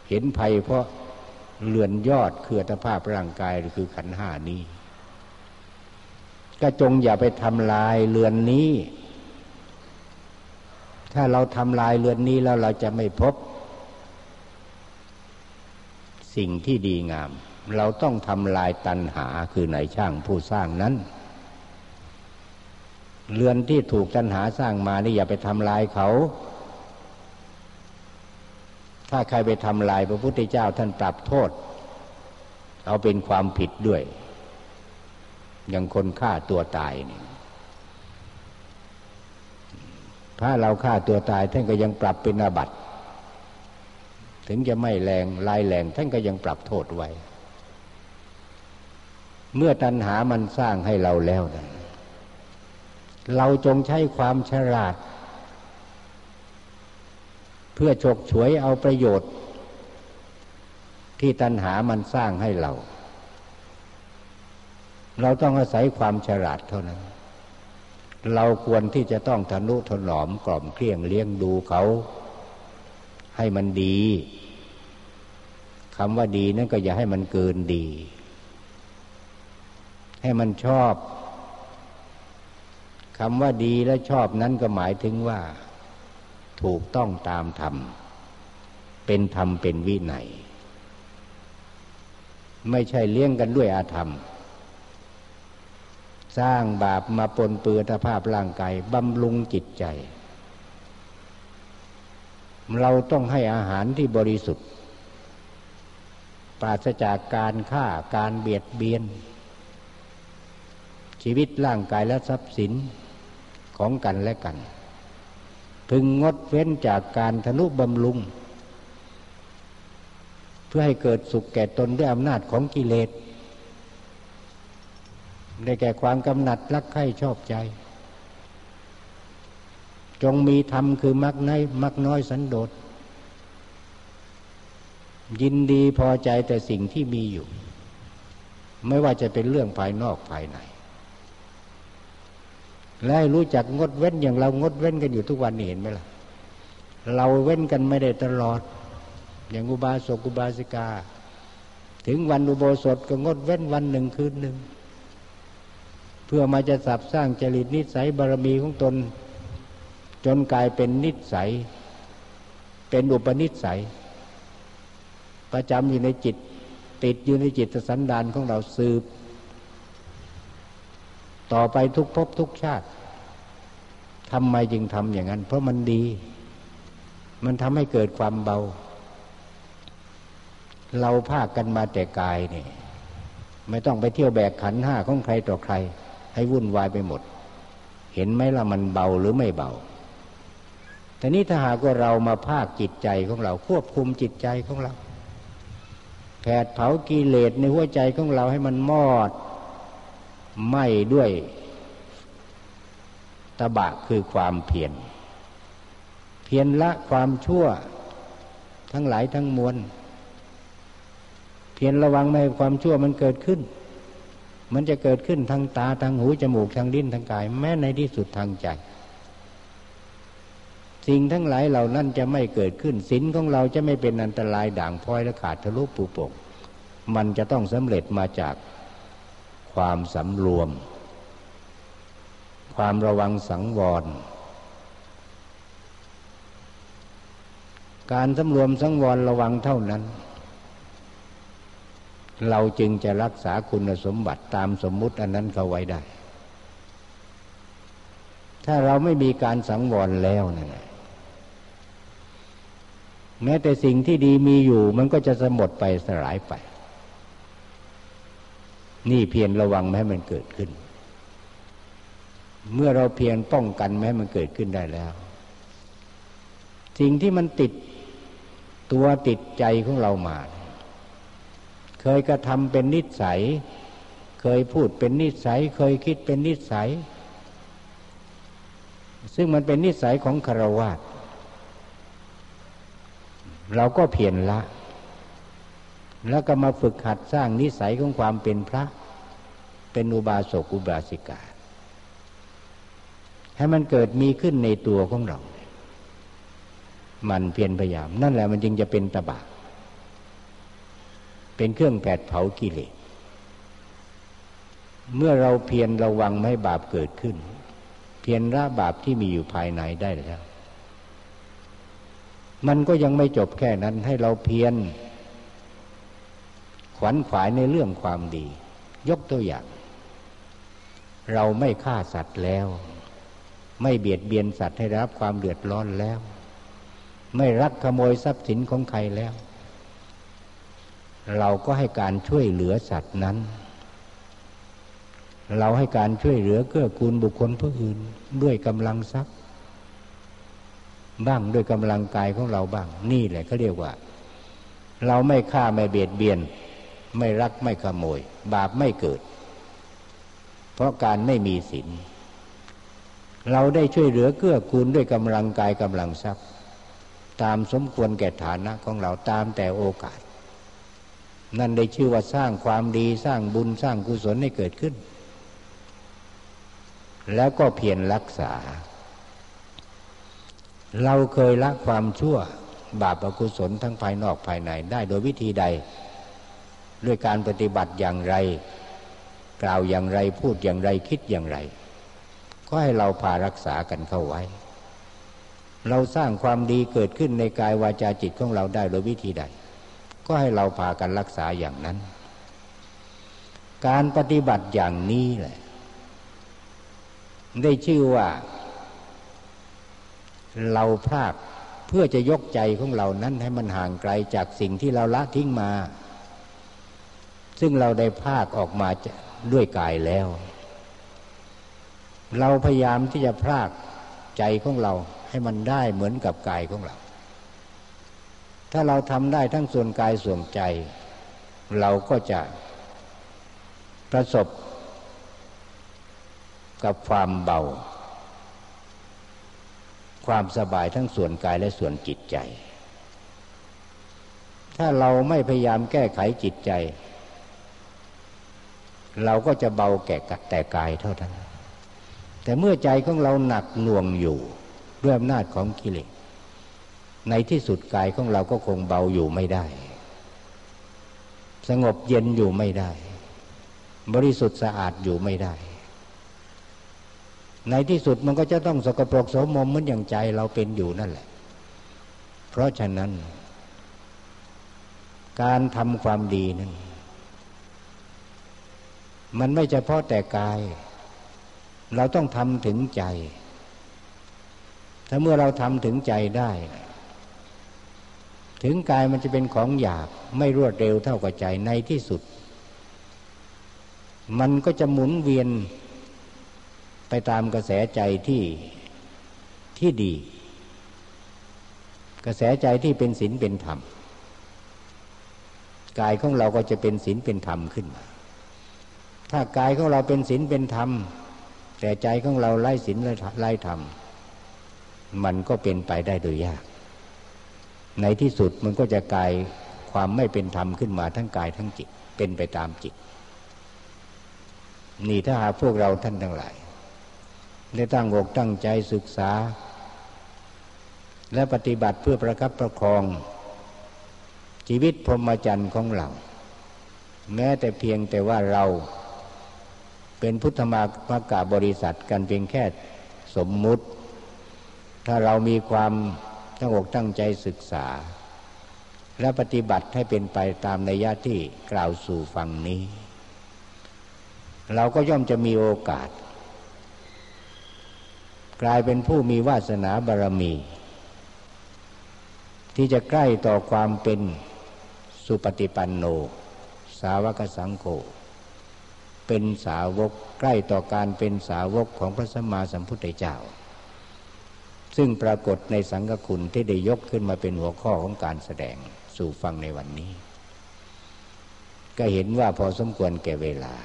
เห็นภัยเพราะเลือนยอดคืออัตภาพร่างกายหรือคือขันห้านี้ ก็จงอย่าไปทำลายเรือนนี้ ถ้าเราทำลายเรือนนี้แล้วเราจะไม่พบ สิ่งที่ดีงาม เราต้องทำลายตัณหาคือในช่างผู้สร้างนั้น เรือนที่ถูกตัณหาสร้างมานี่อย่าไปทำลายเขา ถ้าใครไปทำลายพระพุทธเจ้าท่านปรับโทษ เอาเป็นความผิดด้วย อย่างคนฆ่าตัวตายนี่ ถ้าเราฆ่าตัวตายท่านก็ยังปรับเป็นอาบัติ ถึงจะไม่แรงลายแรงท่านก็ยังปรับโทษไว้ เมื่อตัณหามันสร้างให้เราแล้วนะเราจงใช้ความฉลาด เพื่อฉกฉวยเอาประโยชน์ ที่ตัณหามันสร้างให้เรา เราต้องอาศัยความฉลาดเท่านั้น เราควรที่จะต้องทนุถนอมกล่อมเครียงเลี้ยงดูเขา ให้มันดีคำว่าดีนั่นก็อย่าให้มันเกินดี ให้มันชอบคำว่าดีและชอบนั้นก็หมายถึงว่า ถูกต้องตามธรรม เป็นธรรมเป็นวินัย ไม่ใช่เลี้ยงกันด้วยอาธรรม สร้างบาปมาปนเปื้อนภาพร่างกายบำรุงจิตใจ เราต้องให้อาหารที่บริสุทธิ์ ปราศจากการฆ่าการเบียดเบียน ชีวิตร่างกายและทรัพย์สินของกันและกัน พึงงดเว้นจากการทะนุบำรุง เพื่อให้เกิดสุขแก่ตนด้วยอำนาจของกิเลส ได้แก่ความกำหนัดรักใคร่ชอบใจ จงมีธรรมคือมักน้อยมักน้อยสันโดษ ยินดีพอใจแต่สิ่งที่มีอยู่ ไม่ว่าจะเป็นเรื่องภายนอกภายใน และรู้จักงดเว้นอย่างเรางดเว้นกันอยู่ทุกวันนี้เห็นไหมล่ะ เราเว้นกันไม่ได้ตลอด อย่างอุบาสกอุบาสิกา ถึงวันอุโบสถก็งดเว้นวันหนึ่งคืนหนึ่ง เพื่อมาจะสับสร้างจริตนิสัยบารมีของตน จนกลายเป็นนิสัย เป็นอุปนิสัย ประจำอยู่ในจิต ติดอยู่ในจิตสันดานของเราสืบ ต่อไปทุกภพทุกชาติทำไมจึงทำอย่างนั้น เพราะมันดี มันทำให้เกิดความเบา เราภาคกันมาแต่กายเนี่ยไม่ต้องไปเที่ยวแบกขันห้าของใครต่อใคร ให้วุ่นวายไปหมด เห็นไหมล่ะมันเบาหรือไม่เบา แต่นี้ถ้าหากว่าเรามาภาคจิตใจของเรา ควบคุมจิตใจของเราแผดเผากิเลสในหัวใจของเราให้มันมอดไหม้ด้วย ตบะคือความเพียรเพียรละความชั่ว ทั้งหลายทั้งมวลเพียรระวังไม่ให้ความชั่วมันเกิดขึ้น มันจะเกิดขึ้นทางตาทางหูจมูกทางดิ้นทางกาย แม้ในที่สุดทางใจ สิ่งทั้งหลายเหล่านั้นจะไม่เกิดขึ้นศีลของเราจะไม่เป็นอันตรายด่างพร้อยและขาดทะลุปูปกมันจะต้องสำเร็จมาจากความสำรวม ความระวังสังวร การสำรวมสังวรระวังเท่านั้น เราจึงจะรักษาคุณสมบัติตามสมมุติอันนั้นเขาไว้ได้ ถ้าเราไม่มีการสังวรแล้วนั่นแม้แต่สิ่งที่ดีมีอยู่ มันก็จะสมดไปสลายไป นี่เพียรระวังไม่ให้มันเกิดขึ้น เมื่อเราเพียรป้องกันไม่ให้มันเกิดขึ้นได้แล้ว สิ่งที่มันติดตัวติดใจของเรามา เคยกระทำเป็นนิสัย เคยพูดเป็นนิสัย เคยคิดเป็นนิสัย ซึ่งมันเป็นนิสัยของคารวะเราก็เพียรละ แล้วก็มาฝึกหัดสร้างนิสัยของความเป็นพระ เป็นอุบาสกอุบาสิกา ให้มันเกิดมีขึ้นในตัวของเรา มันเพียรพยายาม นั่นแหละมันจึงจะเป็นตบะ เป็นเครื่องแผดเผากิเลส เมื่อเราเพียรระวังไม่ให้บาปเกิดขึ้น เพียรละบาปที่มีอยู่ภายในได้แล้ว มันก็ยังไม่จบแค่นั้นให้เราเพียรขวัญขวายในเรื่องความดี ยกตัวอย่าง เราไม่ฆ่าสัตว์แล้ว ไม่เบียดเบียนสัตว์ให้รับความเดือดร้อนแล้ว ไม่รักขโมยทรัพย์สินของใครแล้ว เราก็ให้การช่วยเหลือสัตว์นั้น เราให้การช่วยเหลือเกื้อกูลบุคคลผู้อื่นด้วยกำลังทรัพย์บ้างด้วยกำลังกายของเราบ้าง นี่แหละเขาเรียกว่า เราไม่ฆ่าไม่เบียดเบียน ไม่รักไม่ขโมย บาปไม่เกิด เพราะการไม่มีศีลเราได้ช่วยเหลือเกื้อกูลด้วยกำลังกายกำลังทรัพย์ ตามสมควรแก่ฐานะของเราตามแต่โอกาส นั่นได้ชื่อว่าสร้างความดีสร้างบุญสร้างกุศลให้เกิดขึ้น แล้วก็เพียรรักษา เราเคยละความชั่วบาปอกุศลทั้งภายนอกภายในได้โดยวิธีใด ด้วยการปฏิบัติอย่างไร กล่าวอย่างไรพูดอย่างไรคิดอย่างไร ก็ให้เราพารักษากันเข้าไว้ เราสร้างความดีเกิดขึ้นในกายวาจาจิตของเราได้โดยวิธีใด ก็ให้เราพากันรักษาอย่างนั้น การปฏิบัติอย่างนี้แหละ ได้ชื่อว่า เราพลากเพื่อจะยกใจของเรานั้นให้มันห่างไกลจากสิ่งที่เราละทิ้งมา ซึ่งเราได้พากออกมาด้วยกายแล้ว เราพยายามที่จะพากใจของเราให้มันได้เหมือนกับกายของเรา ถ้าเราทำได้ทั้งส่วนกายส่วนใจ เราก็จะประสบกับความเบา ความสบายทั้งส่วนกายและส่วนจิตใจ ถ้าเราไม่พยายามแก้ไขจิตใจ เราก็จะเบาแก่กัดแต่กายเท่านั้น แต่เมื่อใจของเราหนักหน่วงอยู่ด้วยอำนาจของกิเลส ในที่สุดกายของเราก็คงเบาอยู่ไม่ได้ สงบเย็นอยู่ไม่ได้ บริสุทธิ์สะอาดอยู่ไม่ได้ ในที่สุดมันก็จะต้องสกปรกโสมมเหมือนอย่างใจเราเป็นอยู่นั่นแหละ เพราะฉะนั้น การทำความดีนั้น มันไม่เฉพาะแต่กาย เราต้องทำถึงใจ ถ้าเมื่อเราทำถึงใจได้ ถึงกายมันจะเป็นของหยาบไม่รวดเร็วเท่ากับใจในที่สุด มันก็จะหมุนเวียนไปตามกระแสใจที่ที่ดี กระแสใจที่เป็นศีลเป็นธรรมกายของเราก็จะเป็นศีลเป็นธรรมขึ้นมา ถ้ากายของเราเป็นศีลเป็นธรรม แต่ใจของเราไล่ศีลไล่ธรรม มันก็เป็นไปได้โดยยาก ในที่สุดมันก็จะกลายความไม่เป็นธรรมขึ้นมาทั้งกายทั้งจิตเป็นไปตามจิต นี่ถ้าหาพวกเราท่านทั้งหลาย ได้ตั้งอกตั้งใจศึกษา และปฏิบัติเพื่อประคับประคอง ชีวิตพรหมจรรย์ของเรา แม้แต่เพียงแต่ว่าเราเป็นพุทธมากาบริษัทกันเพียงแค่สมมุติ ถ้าเรามีความ ตั้งอกตั้งใจศึกษา และปฏิบัติให้เป็นไปตามในยะที่กล่าวสู่ฟังนี้ เราก็ย่อมจะมีโอกาส กลายเป็นผู้มีวาสนาบารมี ที่จะใกล้ต่อความเป็นสุปฏิปันโน สาวกสังโฆเป็นสาวกใกล้ต่อการเป็นสาวกของพระสัมมาสัมพุทธเจ้า ซึ่งปรากฏในสังฆคุณที่ได้ยกขึ้นมาเป็นหัวข้อของการแสดงสู่ฟังในวันนี้ ก็เห็นว่าพอสมควรแก่เวลา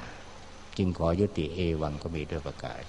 จึงขอยุติเอวังก็มีด้วยประกาศ